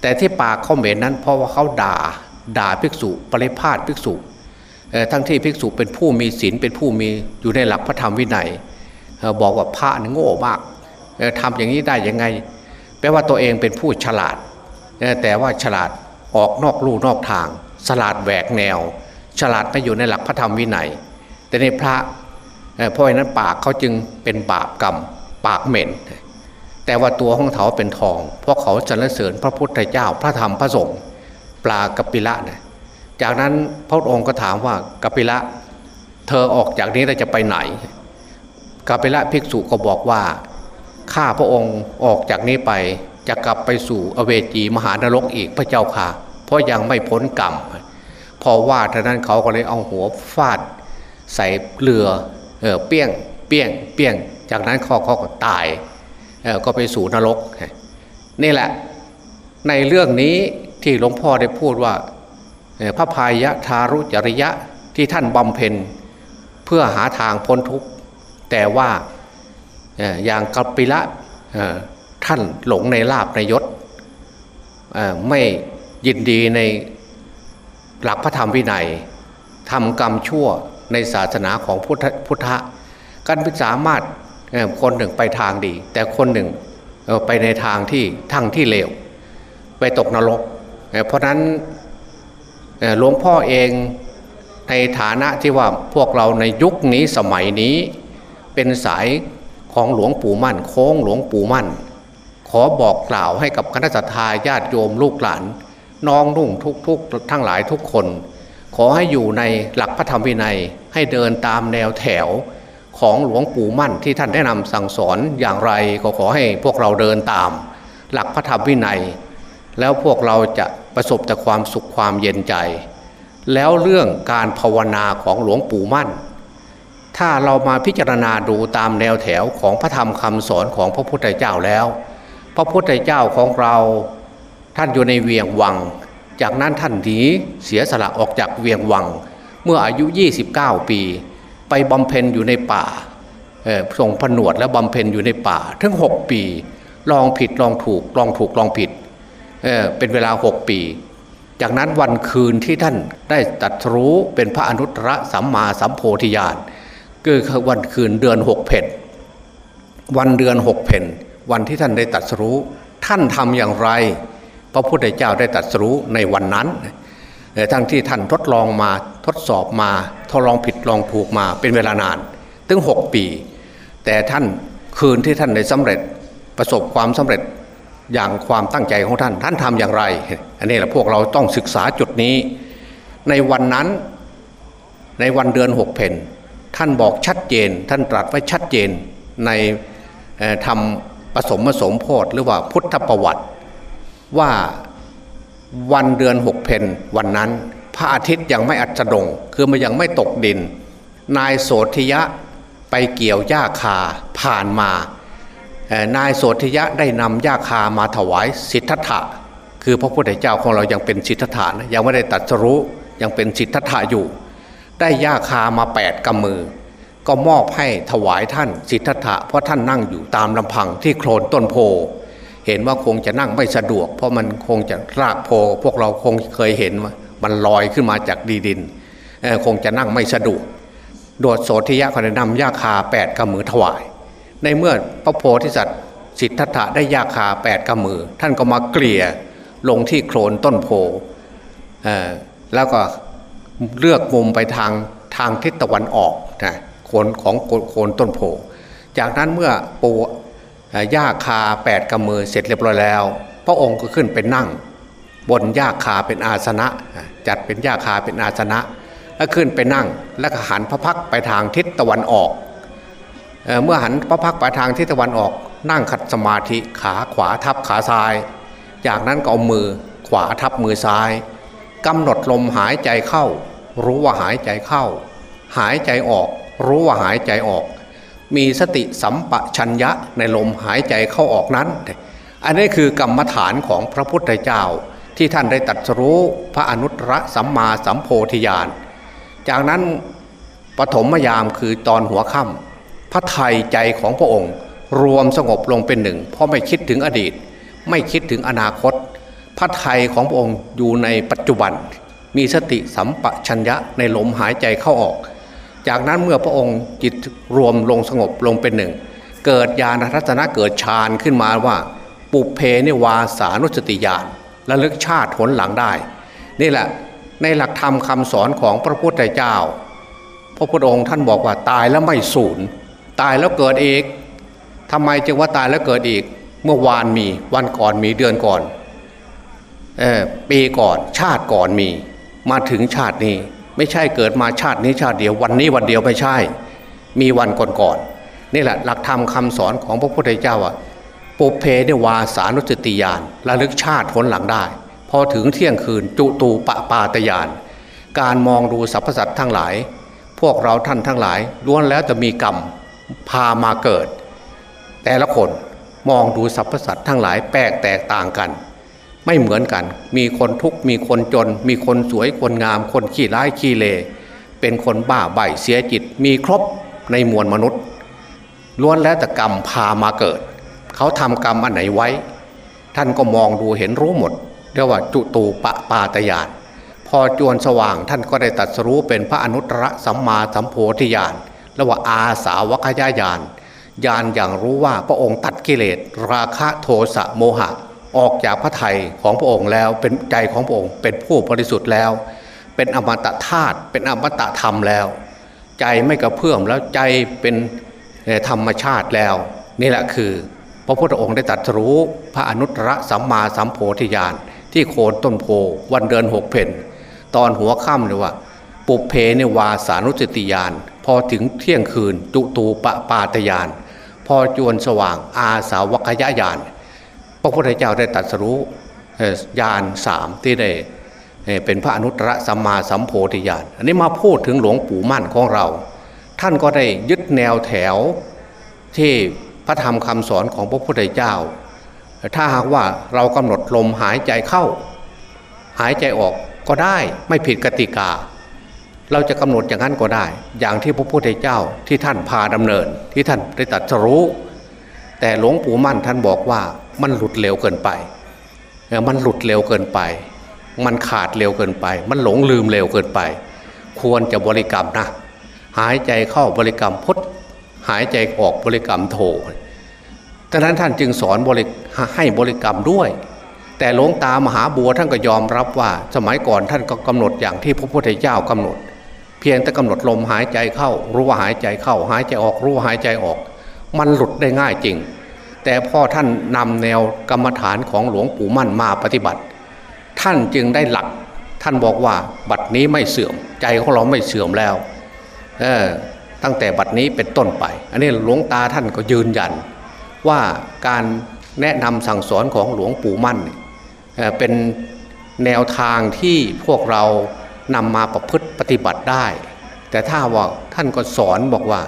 Speaker 2: แต่ที่ปากเขาเหม็นนั้นเพราะว่าเขาด่าด่าภิกษุปริพาทภิกษุทั้งที่ภิกษุเป็นผู้มีศีลเป็นผู้มีอยู่ในหลักพระธรรมวินัยบอกว่าพระนี่โง่มากทำอย่างนี้ได้ยังไง แปลว่าตัวเองเป็นผู้ฉลาด แต่ว่าฉลาดออกนอกลู่นอกทาง ฉลาดแหวกแนว ฉลาดไม่อยู่ในหลักพระธรรมวินัย แต่ในพระเพราะฉะนั้นปากเขาจึงเป็นบาปกรรมปากเหม็น แต่ว่าตัวของเขาเป็นทอง เพราะเขาสรรเสริญพระพุทธเจ้าพระธรรมพระสงฆ์ปลากปิละนี่ยจากนั้นพระองค์ก็ถามว่ากปิละ เธอออกจากนี้เราจะไปไหนกปิละภิกษุก็บอกว่า ข้าพระองค์ออกจากนี้ไปจะกลับไปสู่อเวจีมหานรกอีกพระเจ้าค่ะ เพราะยังไม่พ้นกรรมพอว่าท่านั้นเขาก็เลยเอาหัวฟาด ใส่เรือเออเปี้ยงเปี้ยงเปี้ยง จากนั้นเขาเขาก็ตายเออก็ไปสู่นรกนี่แหละ ในเรื่องนี้ที่หลวงพ่อได้พูดว่าพระพายะทารุจริยะที่ท่านบำเพ็ญเพื่อหาทางพ้นทุกข์แต่ว่า อย่างกัปปิละท่านหลงในลาบในยศไม่ยินดีในหลักพระธรรมวินัยทำกรรมชั่วในศาสนาของพุทธพุทธะกันสามารถคนหนึ่งไปทางดี แต่คนหนึ่งไปในทางที่ทางที่เลว ไปตกนรก เพราะนั้นหลวงพ่อเองในฐานะที่ว่าพวกเราในยุคนี้สมัยนี้เป็นสาย ของหลวงปู่มั่น โค้งหลวงปู่มั่น ขอบอกกล่าวให้กับคณะสัตยาญาติโยมลูกหลาน น้องนุ่งทุกทุกทั้งหลายทุกคน ขอให้อยู่ในหลักพระธรรมวินัยให้เดินตามแนวแถวของหลวงปู่มั่นที่ท่านแนะนำสั่งสอนอย่างไรก็ขอให้พวกเราเดินตาม หลักพระธรรมวินัย แล้วพวกเราจะประสบแต่ความสุขความเย็นใจ แล้วเรื่องการภาวนาของหลวงปู่มั่น ถ้าเรามาพิจารณาดูตามแนวแถวของพระธรรมคำสอนของพระพุทธเจ้าแล้ว พระพุทธเจ้าของเราท่านอยู่ในเวียงวัง จากนั้นท่านหนีเสียสละออกจากเวียงวัง เมื่ออายุ 29 ปี ไปบำเพ็ญอยู่ในป่าส่งผนวดและบำเพ็ญอยู่ในป่าทั้ง6 ปี ลองผิดลองถูกลองถูกลองผิดเเป็นเวลา 6 ปีจากนั้นวันคืนที่ท่านได้ตัดรู้เป็นพระอนุตตรสัมมาสัมโพธิญาณ คือวันคืนเดือนหกเพนวันเดือนหกเพนวันที่ท่านได้ตัดสรู้ ท่านทำอย่างไร พระพุทธเจ้าได้ตัดสรู้ในวันนั้นทั้งที่ท่านทดลองมาทดสอบมาทดลองผิดลองถูกมาเป็นเวลานานถึงหกปี แต่ท่านคืนที่ท่านได้สำเร็จประสบความสำเร็จอย่างความตั้งใจของท่าน ท่านทำอย่างไร อันนี้แหละพวกเราต้องศึกษาจุดนี้ ในวันนั้นในวันเดือนหกเพน ท่านบอกชัดเจน ท่านตรัสไว้ชัดเจนในทำผสมผสมโพธิหรือว่าพุทธประวัติว่าวันเดือนหกเพนวันนั้น พระอาทิตย์ยังไม่อัจดง คือมันยังไม่ตกดิน นายโสธิยะไปเกี่ยวหญ้าคาผ่านมา นายโสธิยะได้นำหญ้าคามาถวายสิทธัตถะ คือพระพุทธเจ้าของเรายังเป็นสิทธัตถะนะยังไม่ได้ตัดสรู้ยังเป็นสิทธัตถะอยู่ ได้หญ้าคามาแปดกำมือ ก็มอบให้ถวายท่านสิทธัตถะเพราะท่านนั่งอยู่ตามลำพังที่โคลนต้นโพ เห็นว่าคงจะนั่งไม่สะดวก เพราะมันคงจะรากโพ พวกเราคงเคยเห็นว่ามันลอยขึ้นมาจากดีดิน คงจะนั่งไม่สะดวกโดดโสธิยะก็ได้นำยาคาแปดกำมือถวาย ในเมื่อพระโพธิสัตว์สิทธัตถะได้ยาคาแปดกำมือ ท่านก็มาเกลี่ยลงที่โคลนต้นโพแล้วก็ เลือกมุมไปทางทางทิศตะวันออกนะโคนของโคนต้นโพจากนั้นเมื่อปูหญ้าคาแปดกำมือเสร็จเรียบร้อยแล้ว พระองค์ก็ขึ้นไปนั่ง บนหญ้าคาเป็นอาสนะ จัดเป็นหญ้าคาเป็นอาสนะ แล้วขึ้นไปนั่งแล้วก็หันพระพักไปทางทิศตะวันออกเเมื่อหันพระพักไปทางทิศตะวันออก นั่งขัดสมาธิขาขวาทับขาซ้าย จากนั้นก็เอามือขวาทับมือซ้ายกำหนดลมหายใจเข้า รู้ว่าหายใจเข้า หายใจออก รู้ว่าหายใจออก มีสติสัมปชัญญะในลมหายใจเข้าออกนั้น อันนี้คือกรรมฐานของพระพุทธเจ้า ที่ท่านได้ตัดรู้พระอนุตตรสัมมาสัมโพธิญาณ จากนั้นปฐมยามคือตอนหัวค่ำพระไทยใจของพระองค์ รวมสงบลงเป็นหนึ่ง เพราะไม่คิดถึงอดีต ไม่คิดถึงอนาคต พระไทยของพระองค์อยู่ในปัจจุบัน มีสติสัมปชัญญะในลมหายใจเข้าออก จากนั้นเมื่อพระองค์จิตรวมลงสงบลงเป็นหนึ่ง เกิดญาณรัตนะเกิดฌานขึ้นมาว่า ปุเพนิวาสานุสติญาณระลึกชาติผลหลังได้ นี่แหละในหลักธรรมคำสอนของพระพุทธเจ้า พระพุทธองค์ท่านบอกว่าตายแล้วไม่สูญตายแล้วเกิดอีกทำไมจึงว่าตายแล้วเกิดอีก เมื่อวานมีวันก่อนมีเดือนก่อนเออปีก่อนชาติก่อนมี มาถึงชาตินี้ ไม่ใช่เกิดมาชาตินี้ชาติเดียววันนี้วันเดียวไม่ใช่ มีวันก่อนๆนี่แหละหลักธรรมคาสอนของพระพุทธเจ้าอะปุเพเนวาสานุสติยานระลึกชาติผลหลังได้ พอถึงเที่ยงคืนจุตูปปาตยาน การมองดูสรรพสัตว์ทั้งหลาย พวกเราท่านทั้งหลายล้วนแล้วจะมีกรรมพามาเกิด แต่ละคนมองดูสรรพสัตว์ทั้งหลายแปลกแตกต่างกัน ไม่เหมือนกัน มีคนทุกข์มีคนจน มีคนสวยคนงาม คนขี้ร้ายขี้เล เป็นคนบ้าใบเสียจิต มีครบในมวลมนุษย์ล้วนแล้วแต่กรรมพามาเกิด เขาทำกรรมอันไหนไว้ ท่านก็มองดูเห็นรู้หมดเรียกว่าจุตูปปาตยานพอจวนสว่างท่านก็ได้ตัดสรู้เป็นพระอนุตตรสัมมาสัมโพธิญาณแล้วว่าอาสาวกยญาณญาณอย่างรู้ว่าพระองค์ตัดกิเลสราคะโทสะโมหะ ออกจากพระไทยของพระองค์แล้วเป็นใจของพระองค์ เป็นผู้บริสุทธิ์แล้ว เป็นอมตะธาตุเป็นอมตะธรรมแล้ว ใจไม่กระเพื่อมแล้วใจเป็นธรรมชาติแล้ว นี่แหละคือ พระพุทธองค์ได้ตรัสรู้พระอนุตตรสัมมาสัมโพธิญาณที่โคนต้นโพวันเดือนหกเพนตอนหัวค่ำเลยว่า ปุเพเนวาสานุสติญาณพอถึงเที่ยงคืนจุตูปปาตยาน พอจวนสว่างอาสาวกยญาณ พระพุทธเจ้าได้ตรัสรู้ญาณสามที่ได้เป็นพระอนุตตรสัมมาสัมโพธิญาณอันนี้มาพูดถึงหลวงปู่มั่นของเรา ท่านก็ได้ยึดแนวแถวที่พระธรรมคำสอนของพระพุทธเจ้า ถ้าหากว่าเรากำหนดลมหายใจเข้า หายใจออกก็ได้ไม่ผิดกติกา เราจะกำหนดอย่างนั้นก็ได้ อย่างที่พระพุทธเจ้าที่ท่านพาดำเนินที่ท่านได้ตัดรู้ แต่หลวงปู่มั่นท่านบอกว่า มันหลุดเร็วเกินไป มันหลุดเร็วเกินไป มันขาดเร็วเกินไป มันหลงลืมเร็วเกินไป ควรจะบริกรรมนะหายใจเข้าบริกรรมพุทหายใจออกบริกรรมโทดังนั้นท่านจึงสอนบริให้บริกรรมด้วย แต่หลวงตามหาบัวท่านก็ยอมรับว่า สมัยก่อนท่านก็กำหนดอย่างที่พระพุทธเจ้ากำหนด เพียงแต่กำหนดลมหายใจเข้า รู้ว่าหายใจเข้า หายใจออกรู้ว่าหายใจออก มันหลุดได้ง่ายจริง แต่พ่อท่านนำแนวกรรมฐานของหลวงปู่มั่นมาปฏิบัติ ท่านจึงได้หลัก ท่านบอกว่าบัดนี้ไม่เสื่อม ใจของเราไม่เสื่อมแล้วเออตั้งแต่บัดนี้เป็นต้นไป อันนี้หลวงตาท่านก็ยืนยัน ว่าการแนะนำสั่งสอนของหลวงปู่มั่นเป็นแนวทางที่พวกเรานำมาประพฤติปฏิบัติได้ แต่ถ้าว่าท่านก็สอนบอกว่า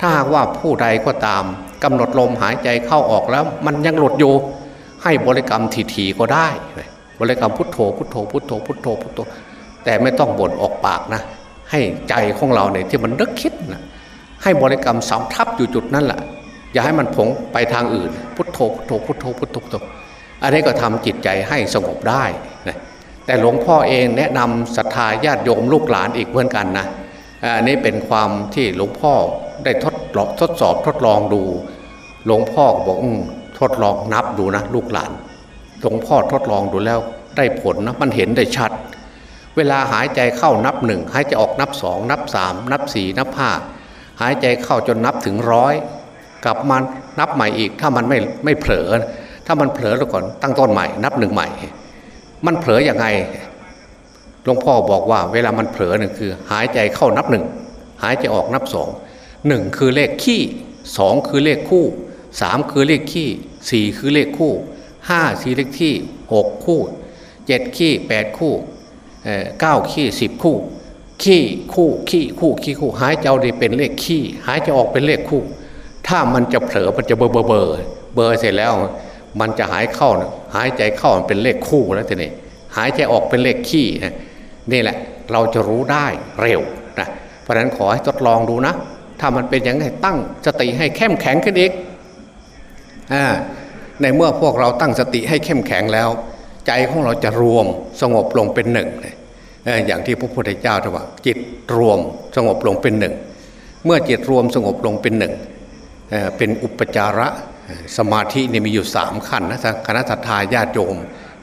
Speaker 2: ถ้าว่าผู้ใดก็ตาม กำหนดลมหายใจเข้าออกแล้ว มันยังหลุดอยู่ให้บริกรรมทีๆก็ได้ บริกรรมพุทโธพุทโธพุทโธพุทโธพุทโธ แต่ไม่ต้องบ่นออกปากนะ ให้ใจของเราเนี่ยที่มันนึกคิดนะให้บริกรรมสำทับอยู่จุดนั้นแหละอย่าให้มันผงไปทางอื่น พุทโธพุทโธพุทโธพุทโธพุทโธอันนี้ก็ทำจิตใจให้สงบได้นะแต่หลวงพ่อเองแนะนำศรัทธาญาติโยมลูกหลานอีกเหมือนกันนะ อันนี้เป็นความที่หลวงพ่อได้ทดลองทดสอบทดลองดู หลวงพ่อบอกอทดลองนับดูนะลูกหลาน หลวงพ่อทดลองดูแล้วได้ผลนะมันเห็นได้ชัด เวลาหายใจเข้านับหนึ่งหายใจออกนับสองนับสามนับสี่นับห้าหายใจเข้าจนนับถึงร้อยกลับมานับใหม่อีกถ้ามันไม่ไม่เผลอ ถ้ามันเผลอแล้วก่อนตั้งต้นใหม่ นับหนึ่งใหม่ มันเผลออย่างไง หลวงพ่อบอกว่าเวลามันเผลอหนึ่งคือ หายใจเข้านับหนึ่งหายใจออกนับสองหนึ่งคือเลขขี้สองคือเลขคู่สามคือเลขขี้สี่คือเลขคู่ห้าสี่เลขที่หกคู่เจ็ดขี้แปดคู่เก้าขี้สิบคู่ขี้คู่ขี้คู่ขี้คู่ หายใจได้เป็นเลขขี้หายใจออกเป็นเลขคู่ ถ้ามันจะเผลอมันจะเบอร์เบอร์เบอร์เบอร์เสร็จแล้ว มันจะหายเข้าหายใจเข้ามันเป็นเลขคู่แล้วทีนี้หายใจออกเป็นเลขขี้นี่ นี่แหละเราจะรู้ได้เร็วนะเพราะนั้นขอให้ทดลองดูนะ ถ้ามันเป็นอย่างไรตั้งสติให้เข้มแข็งขึ้นอีกในเมื่อพวกเราตั้งสติให้เข้มแข็งแล้ว ใจของเราจะรวมสงบลงเป็นหนึ่งอย่างที่พระพุทธเจ้าตรัสว่าจิตรวมสงบลงเป็นหนึ่ง เมื่อจิตรวมสงบลงเป็นหนึ่งเป็นอุปจาระสมาธินี่มีอยู่สามขั้นนะคณะสัตยาญาติโยม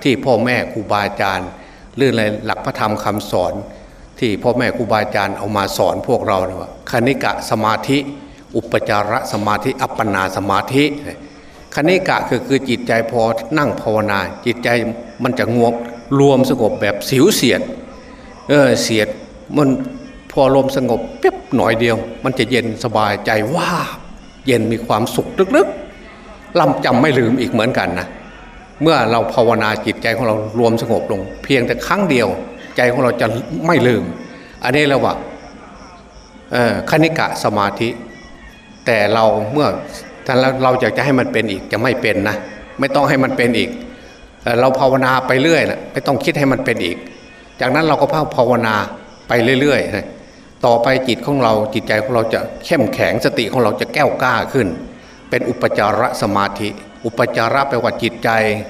Speaker 2: ที่พ่อแม่ครูบาอาจารย์ เรื่องอะไรหลักพระธรรมคำสอน ที่พ่อแม่ครูบาอาจารย์เอามาสอนพวกเราเนว่าคณิกะสมาธิ อุปจาระสมาธิ อัปปนาสมาธิคณิกะคือคือจิตใจพอนั่งภาวนา จิตใจมันจะงวกรวมสงบแบบสิวเสียดเออเสียดมันพอลมสงบเป๊บหน่อยเดียว มันจะเย็นสบายใจว่าเย็นมีความสุขลึกๆลำจำไม่ลืมอีกเหมือนกันนะ เมื่อเราภาวนาจิตใจของเรารวมสงบลง เพียงแต่ครั้งเดียวใจของเราจะไม่ลืม อันนี้เราว่าคณิกะสมาธิ แต่เราเมื่อถ้าเราอยากจะให้มันเป็นอีกจะไม่เป็นนะไม่ต้องให้มันเป็นอีก เราภาวนาไปเรื่อยนะไม่ต้องคิดให้มันเป็นอีก จากนั้นเราก็ภาวนาไปเรื่อยๆนะต่อไปจิตของเราจิตใจของเราจะเข้มแข็งสติของเราจะแก้วกล้าขึ้น เป็นอุปจารสมาธิ อุปจาระแปลว่าจิตใจ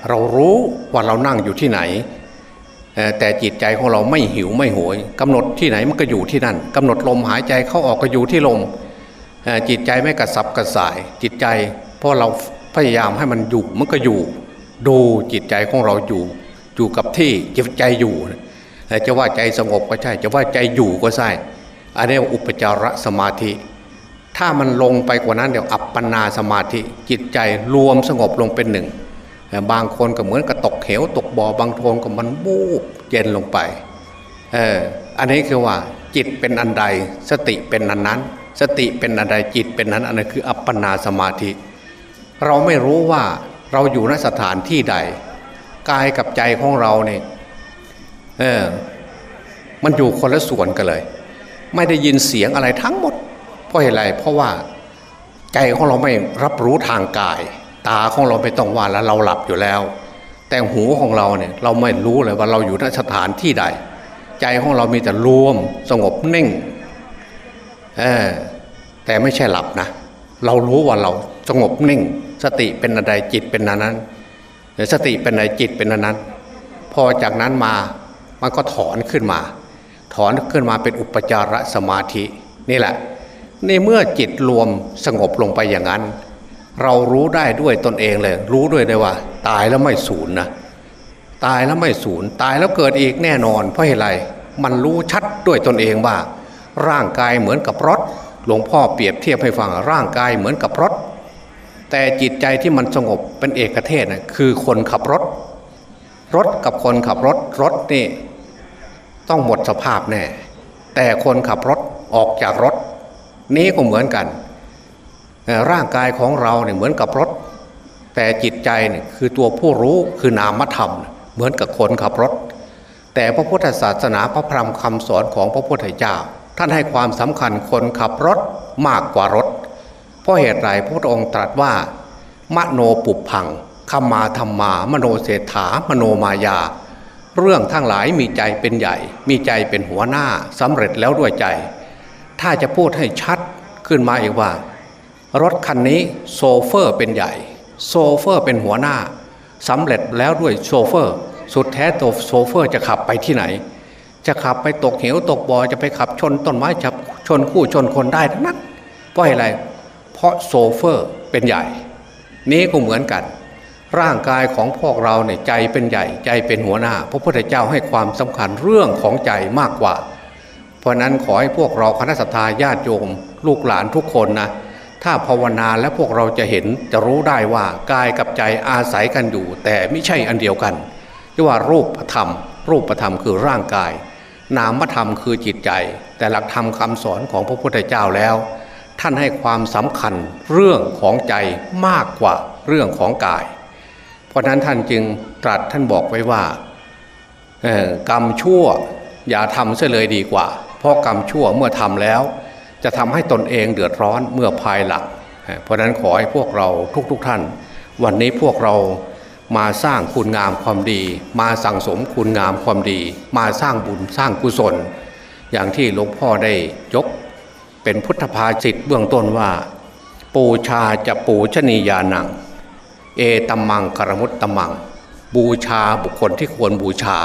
Speaker 2: เรารู้ว่าเรานั่งอยู่ที่ไหน แต่จิตใจของเราไม่หิวไม่โหยกำหนดที่ไหนมันก็อยู่ที่นั่นกำหนดลมหายใจเข้าออกก็อยู่ที่ลมจิตใจไม่กระสับกระส่าย จิตใจเพราะเราพยายามให้มันอยู่มันก็อยู่ ดูจิตใจของเราอยู่ อยู่กับที่จิตใจอยู่จะว่าใจสงบก็ใช่ จะว่าใจอยู่ก็ใช่อันนี้อุปจารสมาธิ ถ้ามันลงไปกว่านั้นเดี๋ยวอัปปนาสมาธิจิตใจรวมสงบลงเป็นหนึ่ง บางคนก็เหมือนกับตกเหวตกบ่อบางคนก็มันบูบเย็นลงไปเอออันนี้คือว่าจิตเป็นอันใดสติเป็นอันนั้น สติเป็นอันใดจิตเป็นนั้นอันนั้นคืออัปปนาสมาธิ เราไม่รู้ว่าเราอยู่ณสถานที่ใดกายกับใจของเราเนี่ยเออมันอยู่คนละส่วนกันเลย ไม่ได้ยินเสียงอะไรทั้งหมด เพราะอะไรเพราะว่าใจของเราไม่รับรู้ทางกาย ตาของเราไม่ต้องว่าแล้วเราหลับอยู่แล้ว แต่หูของเราเนี่ยเราไม่รู้เลยว่าเราอยู่ณสถานที่ใด ใจของเรามีแต่รวมสงบนิ่งเออแต่ไม่ใช่หลับนะ เรารู้ว่าเราสงบนิ่ง สติเป็นอะไรจิตเป็นนั้นสติเป็นอะไรจิตเป็นนั้น พอจากนั้นมามันก็ถอนขึ้นมา ถอนขึ้นมาเป็นอุปจารสมาธินี่แหละ ในเมื่อจิตรวมสงบลงไปอย่างนั้น เรารู้ได้ด้วยตนเองเลย รู้ด้วยได้ว่า ตายแล้วไม่สูญนะตายแล้วไม่สูญตายแล้วเกิดอีกแน่นอน เพราะเหตุไรมันรู้ชัดด้วยตนเองว่า ร่างกายเหมือนกับรถ หลวงพ่อเปรียบเทียบให้ฟังร่างกายเหมือนกับรถ แต่จิตใจที่มันสงบเป็นเอกเทศนะคือคนขับรถ รถกับคนขับรถรถนี่ ต้องหมดสภาพแน่แต่คนขับรถออกจากรถ นี้ก็เหมือนกัน ร่างกายของเราเนี่ยเหมือนกับรถ แต่จิตใจเนี่ยคือตัวผู้รู้คือนามธรรม เหมือนกับคนขับรถ แต่พระพุทธศาสนาพระพรหมคำสอนของพระพุทธเจ้า ท่านให้ความสำคัญคนขับรถมากกว่ารถ เพราะเหตุไรพระองค์ตรัสว่ามโนปุพังขมาธรรมา มโนเศรษฐามโนมายา เรื่องทั้งหลายมีใจเป็นใหญ่ มีใจเป็นหัวหน้าสำเร็จแล้วด้วยใจ ถ้าจะพูดให้ชัดขึ้นมาอีกว่า รถคันนี้โชเฟอร์เป็นใหญ่ โชเฟอร์เป็นหัวหน้าสำเร็จแล้วด้วยโชเฟอร์ สุดแท้ตัวโชเฟอร์จะขับไปที่ไหน จะขับไปตกเหวตกบ่อจะไปขับชนต้นไม้จะชนคู่ชนคนได้ทั้งนั้นเพราะอะไร เพราะโชเฟอร์เป็นใหญ่ นี้ก็เหมือนกัน ร่างกายของพวกเราเนี่ยใจเป็นใหญ่ใจเป็นหัวหน้า พระพุทธเจ้าให้ความสำคัญเรื่องของใจมากกว่า เพราะนั้นขอให้พวกเราคณะสัตยาญาติโยมลูกหลานทุกคนนะถ้าภาวนาและพวกเราจะเห็นจะรู้ได้ว่ากายกับใจอาศัยกันอยู่ แต่ไม่ใช่อันเดียวกันที่ว่ารูปธรรม รูปธรรมคือร่างกาย นามธรรมคือจิตใจ แต่หลักธรรมคำสอนของพระพุทธเจ้าแล้ว ท่านให้ความสำคัญเรื่องของใจมากกว่าเรื่องของกาย เพราะนั้นท่านจึงตรัสท่านบอกไว้ว่ากรรมชั่วอย่าทำเสียเลยดีกว่า เพราะกรรมชั่วเมื่อทำแล้ว จะทำให้ตนเองเดือดร้อนเมื่อภายหลังเพราะนั้นขอให้พวกเราทุกๆทท่าน วันนี้พวกเรามาสร้างคุณงามความดี มาสั่งสมคุณงามความดี มาสร้างบุญสร้างกุศล อย่างที่หลวงพ่อได้ยก เป็นพุทธภาษิตเบื้องต้นว่า ปูชาจะปูชนียานัง เอตัมมังคารมุตตมัง บูชาบุคคลที่ควรบูชา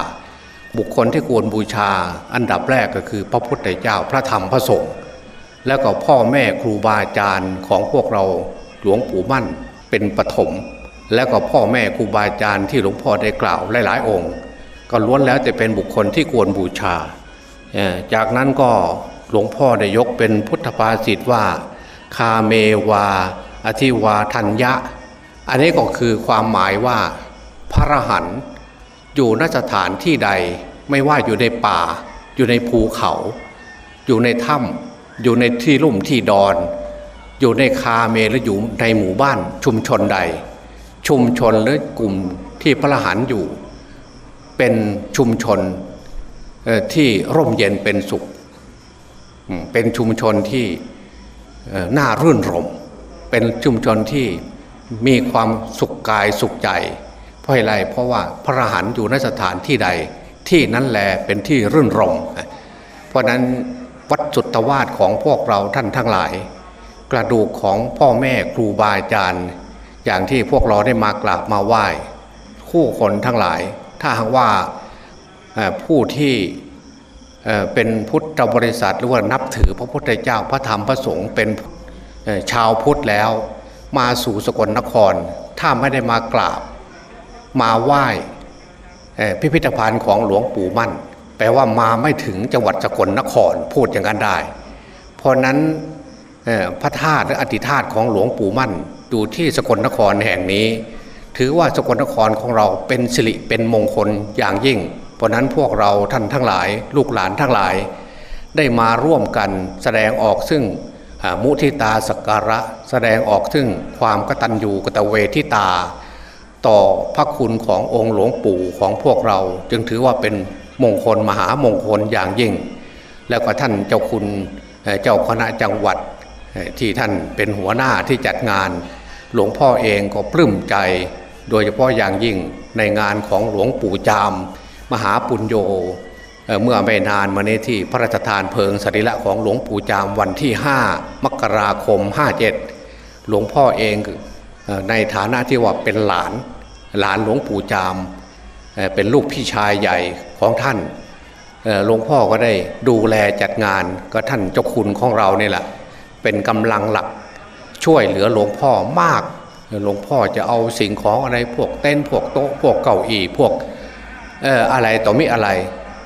Speaker 2: บุคคลที่ควรบูชาอันดับแรกก็คือพระพุทธเจ้าพระธรรมพระสงฆ์แล้วก็พ่อแม่ครูบาอาจารย์ของพวกเราหลวงปู่มั่นเป็นปฐมแล้วก็พ่อแม่ครูบาอาจารย์ที่หลวงพ่อได้กล่าวหลายๆ องค์ ก็ล้วนแล้วแต่เป็นบุคคลที่ควรบูชา จากนั้นก็หลวงพ่อได้ยกเป็นพุทธภาษิตว่า คาเมวา อธิวาทัญญะ อันนี้ก็คือความหมายว่าพระหันอยู่นสถานที่ใด ไม่ว่าอยู่ในป่า อยู่ในภูเขา อยู่ในถ้ำอยู่ในที่ลุ่มที่ดอน อยู่ในคาเมหรืออยู่ในหมู่บ้านชุมชนใด ชุมชนหรือกลุ่มที่พระรหันอยู่ เป็นชุมชนที่ร่มเย็นเป็นสุข เป็นชุมชนที่น่ารื่นรม เป็นชุมชนที่มีความสุขกายสุขใจ เพราะอะไรเพราะว่าพระรหันอยู่ในสถานที่ใด ที่นั้นแหลเป็นที่รื่นรมเพราะนั้นวัดจุตวาดของพวกเราท่านทั้งหลาย กระดูกของพ่อแม่ครูบาอาจารย์ อย่างที่พวกเราได้มากราบมาไหว้ คู่คนทั้งหลาย ถ้าหากว่าผู้ที่เป็นพุทธบริษัทหรือว่านับถือพระพุทธเจ้าพระธรรมพระสงฆ์เป็นชาวพุทธแล้ว มาสู่สกลนคร ถ้าไม่ได้มากราบ มาไหว้ พิพิธภัณฑ์ของหลวงปู่มั่น แปลว่ามาไม่ถึงจังหวัดสกลนครพูดอย่างนั้นได้ เพราะนั้นพระธาตุและอธิธาตุของหลวงปู่มั่นอยู่ที่สกลนครแห่งนี้ ถือว่าสกลนครของเราเป็นสิริเป็นมงคลอย่างยิ่ง เพราะนั้นพวกเราท่านทั้งหลาย ลูกหลานทั้งหลาย ได้มาร่วมกันแสดงออกซึ่งมุทิตาสกการะ แสดงออกซึ่งความกตัญญูกตเวทิตา ต่อพระคุณขององค์หลวงปู่ของพวกเรา จึงถือว่าเป็นมงคลมหามงคลอย่างยิ่ง แล้วก็ท่านเจ้าคุณเจ้าคณะจังหวัดที่ท่านเป็นหัวหน้าที่จัดงาน หลวงพ่อเองก็ปลื้มใจ โดยเฉพาะอย่างยิ่งในงานของหลวงปู่จาม มหาปุญโญเมื่อไม่นานมานี้ที่พระราชทานเพลิงสรีระของหลวงปู่จามวันที่ 5 มกราคม 57 หลวงพ่อเองในฐานะที่ว่าเป็นหลาน หลานหลวงปู่จามเป็นลูกพี่ชายใหญ่ของท่านหลวงพ่อก็ได้ดูแลจัดงานก็ท่านเจ้าคุณของเราเนี่ยแหละเป็นกำลังหลักช่วยเหลือหลวงพ่อมาก หลวงพ่อจะเอาสิ่งของอะไรพวกเต้นพวกโต๊ะพวกเก้าอี้พวกอออะไรต่อมิอะไร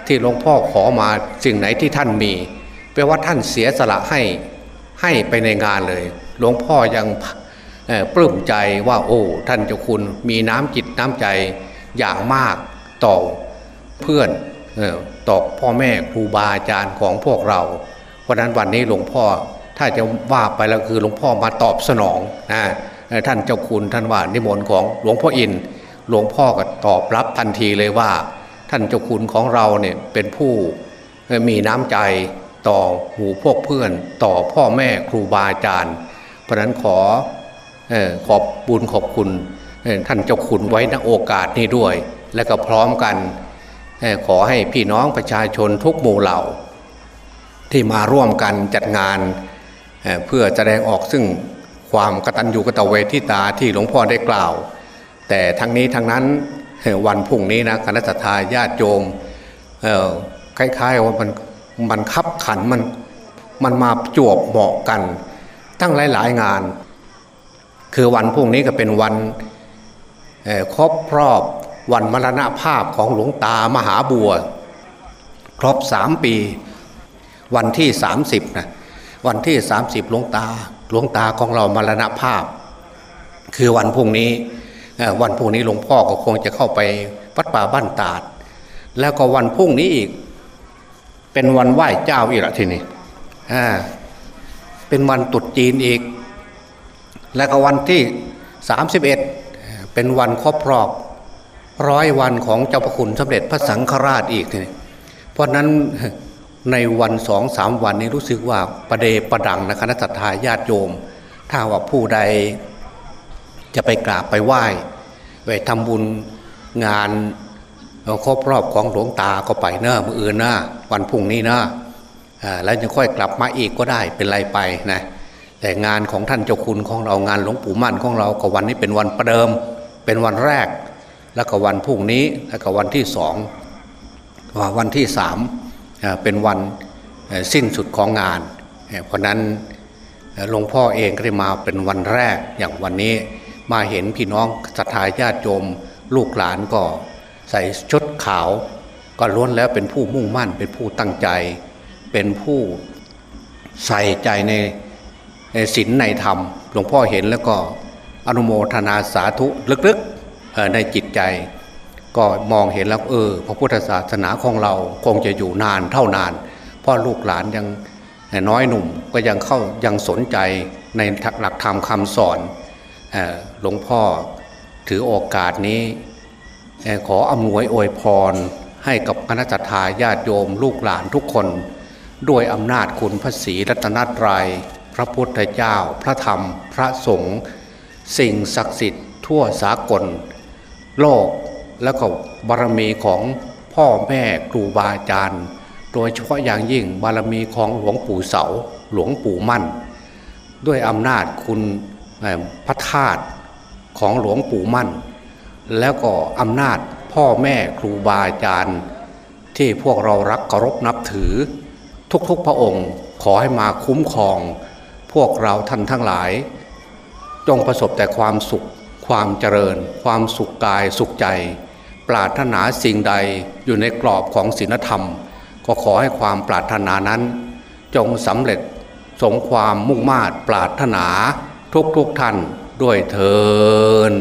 Speaker 2: ที่หลวงพ่อขอมาสิ่งไหนที่ท่านมีแปลว่าท่านเสียสละให้ให้ไปในงานเลย หลวงพ่อยัง ปลื้มใจว่าโอ้ท่านเจ้าคุณมีน้ำจิตน้ำใจอย่างมากต่อเพื่อนต่อพ่อแม่ครูบาอาจารย์ของพวกเรา เพราะนั้นวันนี้หลวงพ่อถ้าจะว่าไปแล้วคือหลวงพ่อมาตอบสนองนะท่านเจ้าคุณท่านว่านิมนต์ของหลวงพ่ออินหลวงพ่อก็ตอบรับทันทีเลยว่า ท่านเจ้าคุณของเราเนี่ยเป็นผู้มีน้ำใจต่อหมู่พวกเพื่อน ต่อพ่อแม่ครูบาอาจารย์ เพราะนั้นขอ ขอบบุญขอบคุณท่านเจ้าคุณไว้ณโอกาสนี้ด้วย และก็พร้อมกันขอให้พี่น้องประชาชนทุกหมู่เหล่า ที่มาร่วมกันจัดงานเพื่อแสดงออกซึ่งความกตัญญูกตเวทิตาที่หลวงพ่อได้กล่าว แต่ทั้งนี้ทั้งนั้นวันพุ่งนี้นะคณะทาญาติโยมคล้ายๆว่ามันมันคับขันมันมันมาจวบเหมาะกัน ตั้งหลายๆงาน คือวันพรุ่งนี้ก็เป็นวันครบรอบวันมรณภาพของหลวงตามหาบัว ครบสามปี วันที่สามสิบนะวันที่สามสิบหลวงตาหลวงตาของเรามรณภาพ คือวันพรุ่งนี้วันพรุ่งนี้หลวงพ่อก็คงจะเข้าไปวัดป่าบ้านตาด แล้วก็วันพรุ่งนี้อีก เป็นวันไหว้เจ้าอีกละทีนี้เป็นวันตุดจีนอีก แล้วก็วันที่สามสิบเป็นวันครบรอบร้อยวันของเจ้าพระคุณสมเด็จพระสังฆราชอีกนี่เพราะนั้นในวันสองสามวันนี้รู้สึกว่าประเดประดังนะคณะทาญาติโยม ถ้าว่าผู้ใดจะไปกราบไปไหว้ไปทำบุญงานครบรอบของหลวงตาก็ไปเนอะมืออื่นนะวันพุ่งนี้นะแล้วจะค่อยกลับมาอีกก็ได้เป็นไรไปนะ แต่งานของท่านเจ้าคุณของเรางานหลวงปู่มั่นของเราก็วันนี้เป็นวันประเดิม เป็นวันแรก แล้วก็วันพุ่งนี้แล้วก็วันที่สองวันที่สามเป็นวันสิ้นสุดของงาน เพราะนั้นหลวงพ่อเองก็ได้มาเป็นวันแรกอย่างวันนี้มาเห็นพี่น้องศรัทธาญาติโยมลูกหลานก็ใส่ชุดขาว ก็ล้วนแล้วเป็นผู้มุ่งมั่นเป็นผู้ตั้งใจ เป็นผู้ใส่ใจใน ศีลในธรรม หลวงพ่อเห็นแล้วก็อนุโมทนาสาธุลึกๆในจิตใจ ก็มองเห็นแล้วเออ พระพุทธศาสนาของเราคงจะอยู่นานเท่านานเพราะลูกหลานยังน้อยหนุ่มก็ยังเข้ายังสนใจในหลักธรรมคำสอนหลวงพ่อถือโอกาสนี้ขออำนวยอวยพรให้กับคณะทาญาติโยมลูกหลานทุกคน ด้วยอำนาจคุณพระศรีรัตนตรยัย ระพุทธเจ้า พระธรรม พระสงฆ์สิ่งศักดิ์สิทธิ์ทั่วสากล โลกแล้วก็บารมีของพ่อแม่ครูบาอาจารย์โดยเฉพาะอย่างยิ่งบารมีของหลวงปู่เสา หลวงปู่มั่น ด้วยอำนาจคุณพระธาตุของหลวงปู่มั่น แล้วก็อำนาจพ่อแม่ครูบาอาจารย์ ที่พวกเรารักเคารพนับถือ ทุกๆพระองค์ขอให้มาคุ้มครอง พวกเราท่านทั้งหลาย จงประสบแต่ความสุข ความเจริญ ความสุขกายสุขใจ ปรารถนาสิ่งใดอยู่ในกรอบของศีลธรรม ก็ขอให้ความปรารถนานั้น จงสำเร็จสมความมุ่งมา่ปรารถนาทุกทุกท่านด้วยเทิน